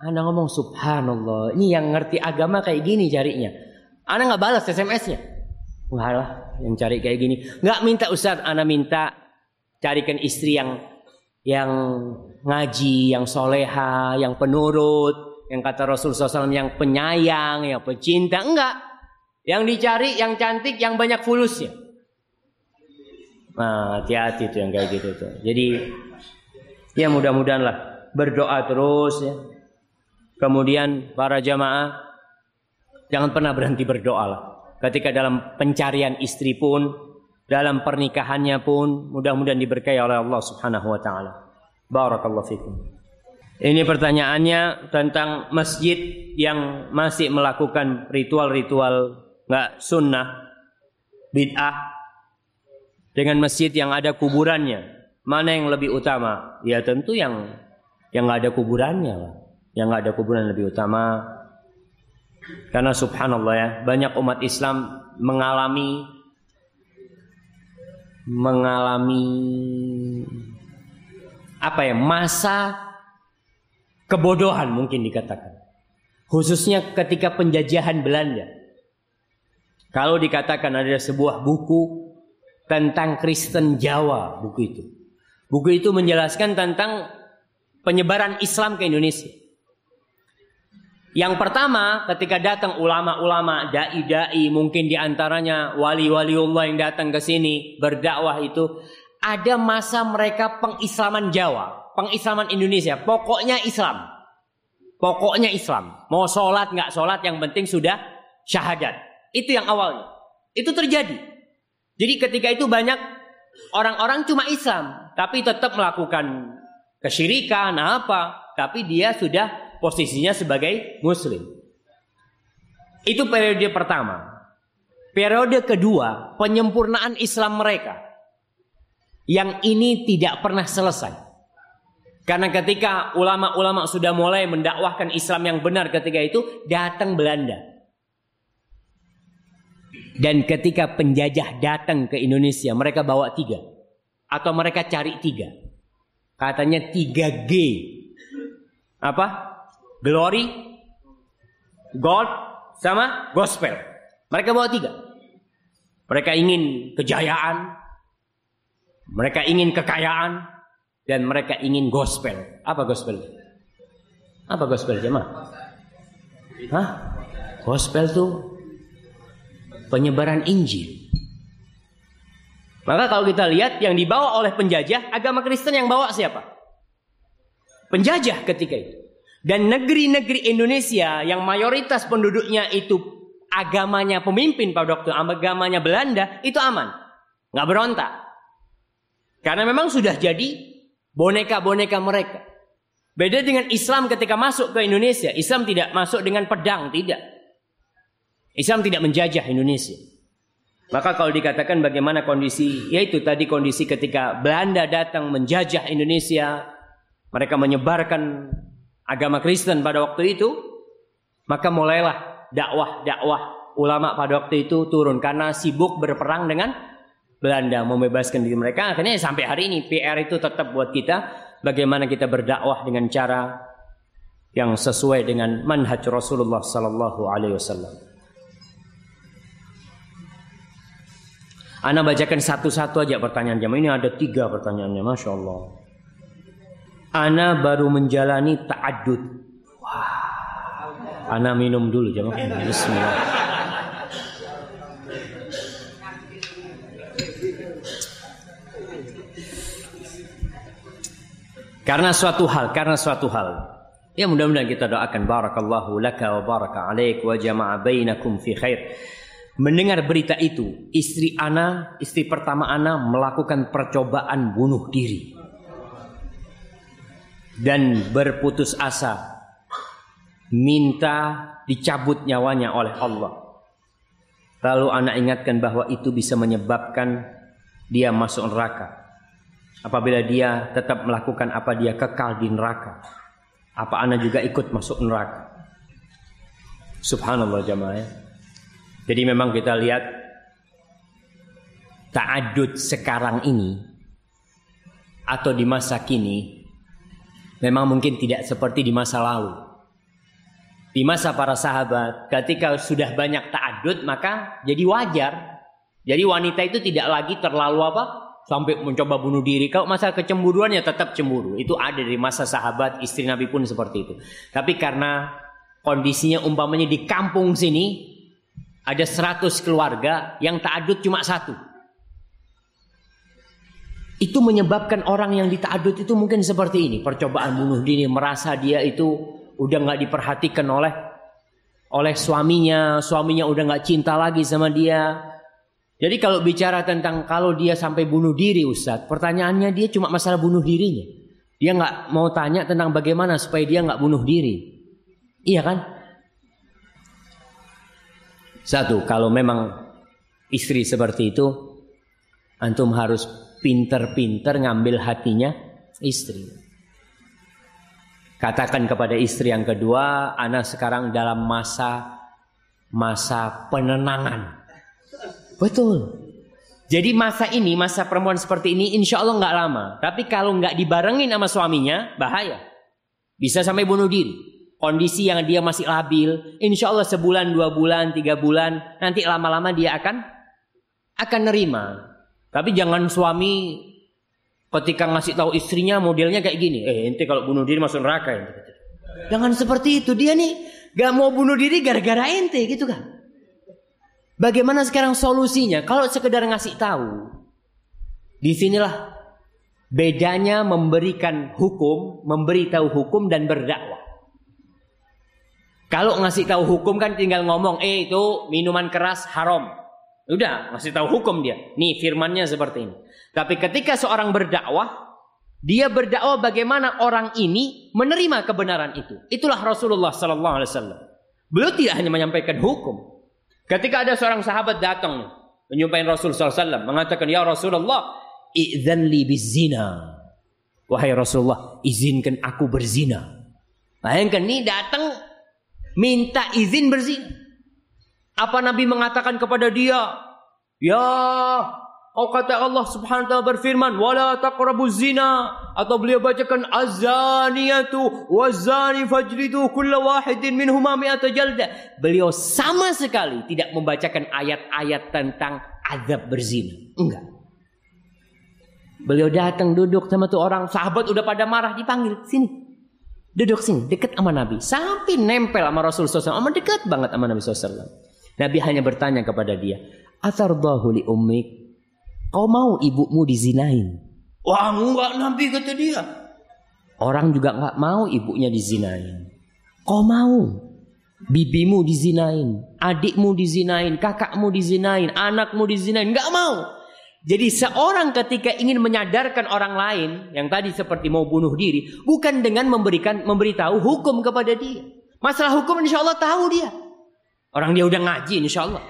Anak ngomong subhanallah. Ini yang ngerti agama kayak gini carinya. Anak nggak balas SMS-nya. Wah lah yang cari kayak gini. Nggak minta Ustaz. Anak minta carikan istri yang yang ngaji, yang soleha, yang penurut. Yang kata Rasul SAW yang penyayang, yang pecinta. Enggak. Yang dicari yang cantik, yang banyak fulusnya. Nah hati-hati tuh yang kayak gitu tuh. Jadi Ya mudah-mudahan lah berdoa terus ya. Kemudian para jamaah jangan pernah berhenti berdoa lah. Ketika dalam pencarian istri pun, dalam pernikahannya pun mudah-mudahan diberkahi oleh Allah Subhanahu wa taala. Barakallahu fikum. Ini pertanyaannya tentang masjid yang masih melakukan ritual-ritual nggak sunnah, bid'ah dengan masjid yang ada kuburannya. Mana yang lebih utama? Ya tentu yang yang nggak ada kuburannya lah. Yang nggak ada kuburan lebih utama. Karena subhanallah ya, banyak umat Islam mengalami mengalami apa ya masa kebodohan mungkin dikatakan. Khususnya ketika penjajahan Belanda. Kalau dikatakan ada sebuah buku tentang Kristen Jawa buku itu. Buku itu menjelaskan tentang penyebaran Islam ke Indonesia. Yang pertama, ketika datang ulama-ulama, dai-dai, mungkin di antaranya wali-wali Allah yang datang ke sini berdakwah itu, ada masa mereka pengislaman Jawa, pengislaman Indonesia. Pokoknya Islam, pokoknya Islam. Mau sholat nggak sholat, yang penting sudah syahadat. Itu yang awalnya. Itu terjadi. Jadi ketika itu banyak orang-orang cuma Islam, tapi tetap melakukan kesyirikan apa, tapi dia sudah posisinya sebagai muslim. Itu periode pertama. Periode kedua, penyempurnaan Islam mereka. Yang ini tidak pernah selesai. Karena ketika ulama-ulama sudah mulai mendakwahkan Islam yang benar ketika itu, datang Belanda. Dan ketika penjajah datang ke Indonesia, mereka bawa tiga. Atau mereka cari tiga. Katanya tiga G. Apa? Glory, God, sama Gospel. Mereka bawa tiga. Mereka ingin kejayaan. Mereka ingin kekayaan. Dan mereka ingin gospel. Apa gospel? Apa gospel jemaah? Hah? Gospel tuh penyebaran Injil. Maka kalau kita lihat yang dibawa oleh penjajah, agama Kristen yang bawa siapa? Penjajah ketika itu. Dan negeri-negeri Indonesia yang mayoritas penduduknya itu agamanya pemimpin pada waktu agamanya Belanda itu aman. Nggak berontak. Karena memang sudah jadi boneka-boneka mereka. Beda dengan Islam ketika masuk ke Indonesia. Islam tidak masuk dengan pedang, tidak. Islam tidak menjajah Indonesia. Maka kalau dikatakan bagaimana kondisi, yaitu tadi kondisi ketika Belanda datang menjajah Indonesia, mereka menyebarkan agama Kristen pada waktu itu, maka mulailah dakwah-dakwah ulama pada waktu itu turun karena sibuk berperang dengan Belanda membebaskan diri mereka. Akhirnya sampai hari ini PR itu tetap buat kita bagaimana kita berdakwah dengan cara yang sesuai dengan manhaj Rasulullah sallallahu alaihi wasallam. Ana bacakan satu-satu aja pertanyaan jam ini ada tiga pertanyaannya, masya Allah. Ana baru menjalani ta'adud. Wah. Ana minum dulu jam. Bismillah. Karena suatu hal, karena suatu hal. Ya mudah-mudahan kita doakan barakallahu laka wa baraka alaik wa jama'a bainakum fi khair. Mendengar berita itu, istri Ana, istri pertama Ana melakukan percobaan bunuh diri. Dan berputus asa. Minta dicabut nyawanya oleh Allah. Lalu Ana ingatkan bahwa itu bisa menyebabkan dia masuk neraka. Apabila dia tetap melakukan apa dia kekal di neraka. Apa anak juga ikut masuk neraka. Subhanallah jamaah. Jadi memang kita lihat ta'adud sekarang ini atau di masa kini memang mungkin tidak seperti di masa lalu. Di masa para sahabat ketika sudah banyak ta'adud maka jadi wajar. Jadi wanita itu tidak lagi terlalu apa? sampai mencoba bunuh diri. Kalau masa kecemburuannya tetap cemburu. Itu ada di masa sahabat, istri Nabi pun seperti itu. Tapi karena kondisinya umpamanya di kampung sini ada 100 keluarga yang ta'adud cuma satu. Itu menyebabkan orang yang ditaadud itu mungkin seperti ini. Percobaan bunuh diri, merasa dia itu udah nggak diperhatikan oleh oleh suaminya, suaminya udah nggak cinta lagi sama dia, jadi kalau bicara tentang kalau dia sampai bunuh diri Ustaz, pertanyaannya dia cuma masalah bunuh dirinya. Dia nggak mau tanya tentang bagaimana supaya dia nggak bunuh diri. Iya kan? Satu, kalau memang istri seperti itu, antum harus pinter-pinter ngambil hatinya istri. Katakan kepada istri yang kedua, anak sekarang dalam masa masa penenangan. Betul. Jadi masa ini, masa perempuan seperti ini insya Allah nggak lama. Tapi kalau nggak dibarengin sama suaminya, bahaya. Bisa sampai bunuh diri. Kondisi yang dia masih labil, insya Allah sebulan, dua bulan, tiga bulan, nanti lama-lama dia akan akan nerima. Tapi jangan suami ketika ngasih tahu istrinya modelnya kayak gini, eh ente kalau bunuh diri masuk neraka. Ente. Jangan seperti itu. Dia nih gak mau bunuh diri gara-gara ente gitu kan. Bagaimana sekarang solusinya? Kalau sekedar ngasih tahu, di sinilah bedanya memberikan hukum, memberitahu hukum dan berdakwah. Kalau ngasih tahu hukum kan tinggal ngomong, eh itu minuman keras haram. Udah, ngasih tahu hukum dia. Nih firmannya seperti ini. Tapi ketika seorang berdakwah, dia berdakwah bagaimana orang ini menerima kebenaran itu. Itulah Rasulullah Sallallahu Alaihi Wasallam. Beliau tidak hanya menyampaikan hukum, Ketika ada seorang sahabat datang menjumpai Rasul SAW mengatakan, Ya Rasulullah, izan li bizina. Wahai Rasulullah, izinkan aku berzina. Bayangkan nih datang minta izin berzina. Apa Nabi mengatakan kepada dia? Ya Oh kata Allah Subhanahu wa taala berfirman, "Wala taqrabu zina." Atau beliau bacakan az-zaniyatu waz-zani fajlidu kulla wahidin minhuma mi'ata jalda. Beliau sama sekali tidak membacakan ayat-ayat tentang azab berzina. Enggak. Beliau datang duduk sama tuh orang sahabat udah pada marah dipanggil sini. Duduk sini dekat sama Nabi sampai nempel sama Rasul SAW. Sama dekat banget sama Nabi SAW. Nabi hanya bertanya kepada dia, "Atardahu li ummik?" Kau mau ibumu dizinain? Wah enggak Nabi kata dia. Orang juga enggak mau ibunya dizinain. Kau mau bibimu dizinain, adikmu dizinain, kakakmu dizinain, anakmu dizinain, enggak mau. Jadi seorang ketika ingin menyadarkan orang lain yang tadi seperti mau bunuh diri, bukan dengan memberikan memberitahu hukum kepada dia. Masalah hukum insya Allah tahu dia. Orang dia udah ngaji insya Allah.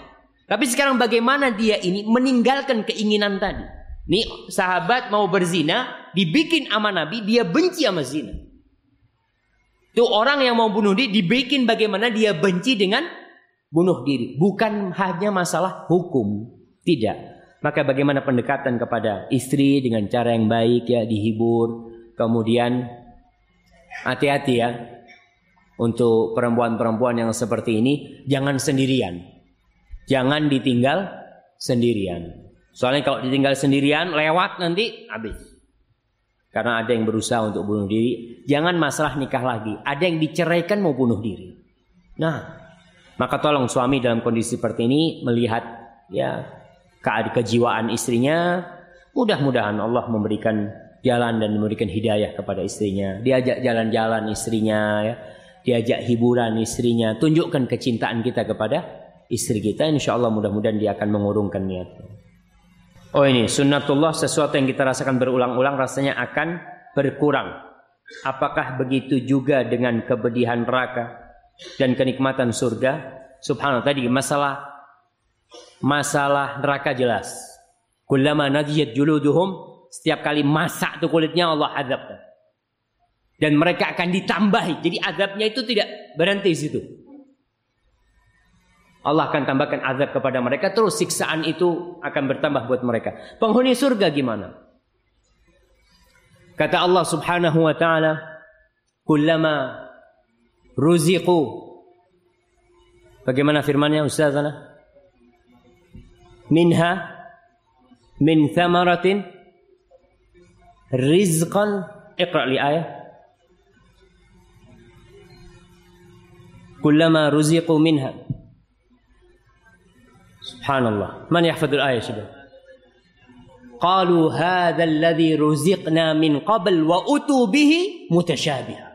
Tapi sekarang bagaimana dia ini meninggalkan keinginan tadi? Nih sahabat mau berzina, dibikin sama Nabi, dia benci sama zina. Itu orang yang mau bunuh diri, dibikin bagaimana dia benci dengan bunuh diri. Bukan hanya masalah hukum. Tidak. Maka bagaimana pendekatan kepada istri dengan cara yang baik ya, dihibur. Kemudian hati-hati ya. Untuk perempuan-perempuan yang seperti ini, jangan sendirian. Jangan ditinggal sendirian. Soalnya kalau ditinggal sendirian, lewat nanti habis. Karena ada yang berusaha untuk bunuh diri. Jangan masalah nikah lagi. Ada yang diceraikan mau bunuh diri. Nah, maka tolong suami dalam kondisi seperti ini melihat ya kejiwaan istrinya. Mudah-mudahan Allah memberikan jalan dan memberikan hidayah kepada istrinya. Diajak jalan-jalan istrinya ya. Diajak hiburan istrinya. Tunjukkan kecintaan kita kepada istri kita. Insya Allah mudah-mudahan dia akan mengurungkan niatnya. Oh ini sunnatullah sesuatu yang kita rasakan berulang-ulang rasanya akan berkurang. Apakah begitu juga dengan kebedihan neraka dan kenikmatan surga? Subhanallah tadi masalah masalah neraka jelas. Kullama nadiyat juluduhum setiap kali masak tuh kulitnya Allah azab. Dan mereka akan ditambahi. Jadi azabnya itu tidak berhenti di situ. Allah akan tambahkan azab kepada mereka terus siksaan itu akan bertambah buat mereka. Penghuni surga gimana? Kata Allah Subhanahu wa taala, "Kullama ruziqu" Bagaimana firmannya Ustazana? Minha min thamaratin rizqan Iqra li ayat. Kullama ruziqu minha Subhanallah. Man yahfadul ayat syabab? Qalu hadha alladhi ruziqna min qabl wa utu bihi mutasyabiha.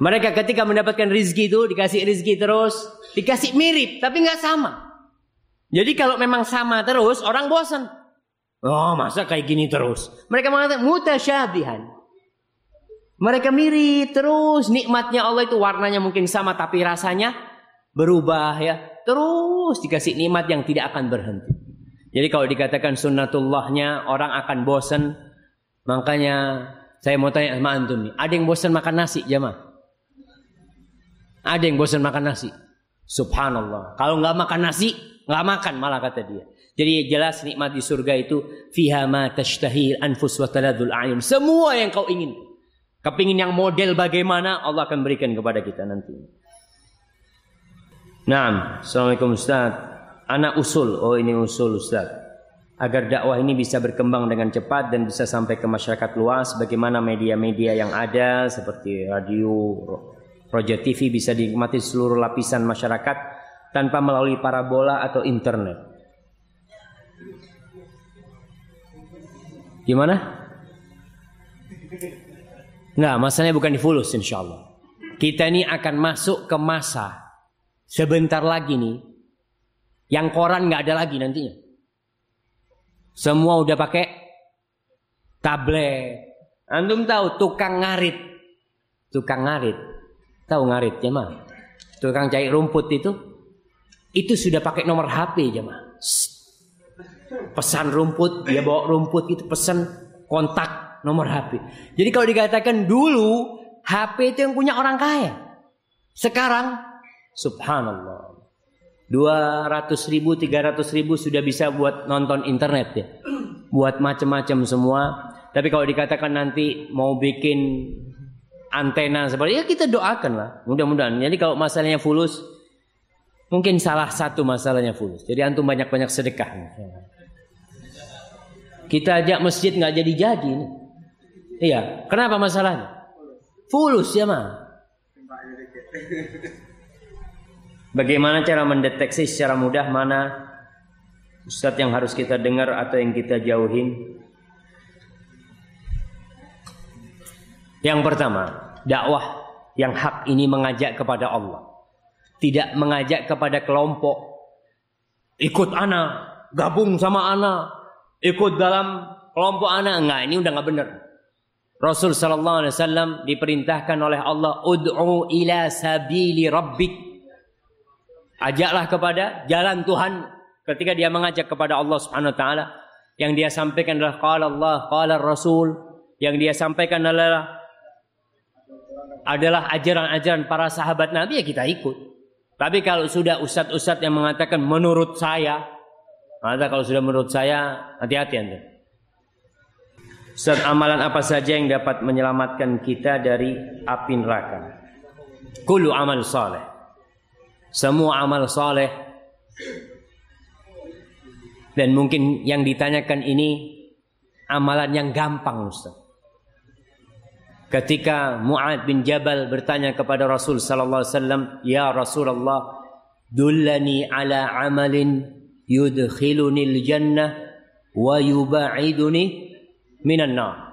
Mereka ketika mendapatkan rizki itu dikasih rizki terus, dikasih mirip tapi nggak sama. Jadi kalau memang sama terus orang bosan. Oh masa kayak gini terus. Mereka mengatakan mutasyabihan. Mereka mirip terus nikmatnya Allah itu warnanya mungkin sama tapi rasanya berubah ya. Terus dikasih nikmat yang tidak akan berhenti. Jadi kalau dikatakan sunnatullahnya orang akan bosan. Makanya saya mau tanya sama antum nih. Ada yang bosan makan nasi jamaah? Ada yang bosan makan nasi? Subhanallah. Kalau nggak makan nasi, nggak makan malah kata dia. Jadi jelas nikmat di surga itu fiha ma tashtahil anfus wa taladul ayun. Semua yang kau ingin. Kepingin yang model bagaimana Allah akan berikan kepada kita nanti. Nah, Assalamualaikum Ustaz. Anak usul, oh ini usul Ustaz. Agar dakwah ini bisa berkembang dengan cepat dan bisa sampai ke masyarakat luas, bagaimana media-media yang ada seperti radio, Project TV bisa dinikmati seluruh lapisan masyarakat tanpa melalui parabola atau internet. Gimana? Nah, masanya bukan di fulus insya Allah. Kita ini akan masuk ke masa Sebentar lagi nih, yang koran nggak ada lagi nantinya. Semua udah pakai tablet. Antum tahu tukang ngarit, tukang ngarit, tahu ngarit ya mah? Tukang cari rumput itu, itu sudah pakai nomor HP mah? Pesan rumput, dia bawa rumput itu pesan kontak nomor HP. Jadi kalau dikatakan dulu HP itu yang punya orang kaya. Sekarang Subhanallah. 200 ribu, 300 ribu sudah bisa buat nonton internet ya. Buat macam-macam semua. Tapi kalau dikatakan nanti mau bikin antena seperti ya kita doakan lah. Mudah-mudahan. Jadi kalau masalahnya fulus, mungkin salah satu masalahnya fulus. Jadi antum banyak-banyak sedekah. Kita ajak masjid nggak jadi-jadi. Iya. Kenapa masalahnya? Fulus ya mah. Bagaimana cara mendeteksi secara mudah mana Ustadz yang harus kita dengar atau yang kita jauhin? Yang pertama, dakwah yang hak ini mengajak kepada Allah. Tidak mengajak kepada kelompok. Ikut ana, gabung sama ana, ikut dalam kelompok ana. Enggak, ini udah nggak benar. Rasul sallallahu alaihi wasallam diperintahkan oleh Allah, "Ud'u ila sabili rabbik." Ajaklah kepada jalan Tuhan ketika dia mengajak kepada Allah Subhanahu wa taala yang dia sampaikan adalah qala Allah, qala Rasul, yang dia sampaikan adalah adalah ajaran-ajaran para sahabat Nabi ya kita ikut. Tapi kalau sudah ustadz-ustadz yang mengatakan menurut saya, ada kalau sudah menurut saya hati-hati anda. Ustadz amalan apa saja yang dapat menyelamatkan kita dari api neraka? Kulu amal saleh. Semua amal saleh Dan mungkin yang ditanyakan ini amalan yang gampang Ustaz. Ketika Mu'ad bin Jabal bertanya kepada Rasul sallallahu alaihi wasallam, "Ya Rasulullah, dullani ala amalin yudkhiluni al-jannah wa yuba'iduni minan nar."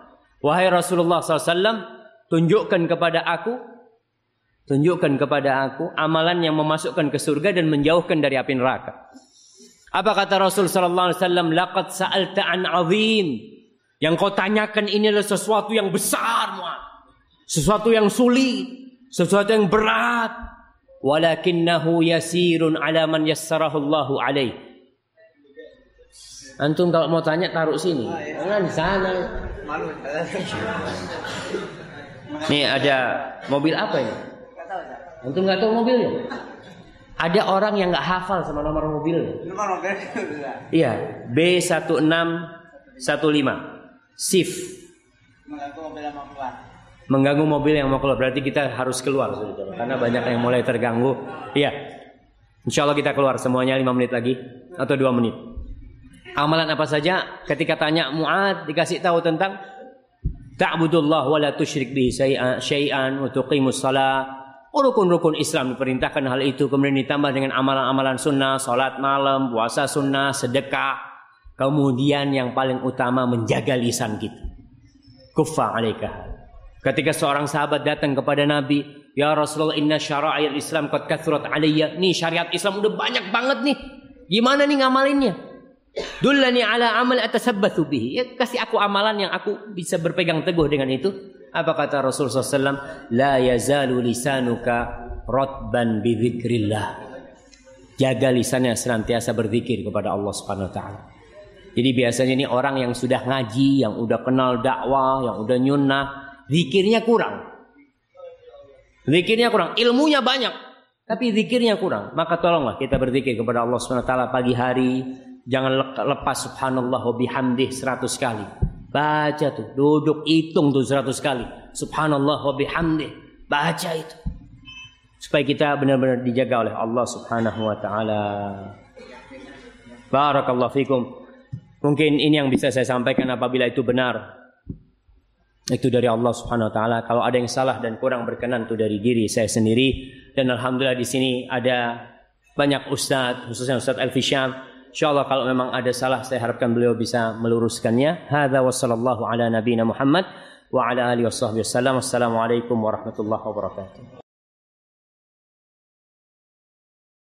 Wahai Rasulullah SAW, tunjukkan kepada aku, tunjukkan kepada aku amalan yang memasukkan ke surga dan menjauhkan dari api neraka. Apa kata Rasul sallallahu alaihi wasallam? Laqad sa'alta an 'azim. Yang kau tanyakan ini adalah sesuatu yang besar, Mu'ad. Sesuatu yang sulit, sesuatu yang berat. Walakinnahu yasirun ala man yassarahu Allahu alaih. Antum kalau mau tanya taruh sini. Jangan di sana. [laughs] Nih ada mobil apa ini? Antum nggak tahu mobilnya? Ada orang yang nggak hafal sama nomor mobil. Nomor mobil. Iya, B1615. Shift. Mengganggu mobil yang mau keluar. Mengganggu mobil yang mau keluar. Berarti kita harus keluar saudara. Karena banyak yang mulai terganggu. Iya. Insya Allah kita keluar semuanya 5 menit lagi. Atau 2 menit. Amalan apa saja ketika tanya Mu'ad dikasih tahu tentang ta'budullah wa la tusyrik bihi syai'an wa tuqimus salat Rukun-rukun Islam diperintahkan hal itu kemudian ditambah dengan amalan-amalan sunnah, salat malam, puasa sunnah, sedekah, Kemudian yang paling utama menjaga lisan kita. Kuffa alaika. Ketika seorang sahabat datang kepada Nabi, "Ya Rasulullah, inna syara'il Islam qad kathrat alayya." Nih syariat Islam udah banyak banget nih. Gimana nih ngamalinnya? Dullani ala amal atasabbathu bihi. Ya, kasih aku amalan yang aku bisa berpegang teguh dengan itu. Apa kata Rasulullah SAW? La yazalu lisanuka rotban bidzikrillah. Jaga lisannya senantiasa berzikir kepada Allah Subhanahu wa taala. Jadi biasanya ini orang yang sudah ngaji, yang udah kenal dakwah, yang udah nyunnah, zikirnya kurang. Zikirnya kurang, ilmunya banyak, tapi zikirnya kurang. Maka tolonglah kita berzikir kepada Allah SWT pagi hari. Jangan lepas subhanallah wa bihamdih 100 kali. Baca tuh, duduk hitung tuh 100 kali. Subhanallah wa bihamdih. Baca itu. Supaya kita benar-benar dijaga oleh Allah Subhanahu wa taala. Barakallahu fikum. Mungkin ini yang bisa saya sampaikan apabila itu benar. Itu dari Allah Subhanahu wa taala. Kalau ada yang salah dan kurang berkenan itu dari diri saya sendiri dan alhamdulillah di sini ada banyak ustaz, khususnya Ustaz Al-Fisham. Insyaallah kalau memang ada salah saya harapkan beliau bisa meluruskannya. Hadza wa sallallahu ala nabiyina Muhammad wa ala alihi wasallam. Wassalamualaikum warahmatullahi wabarakatuh.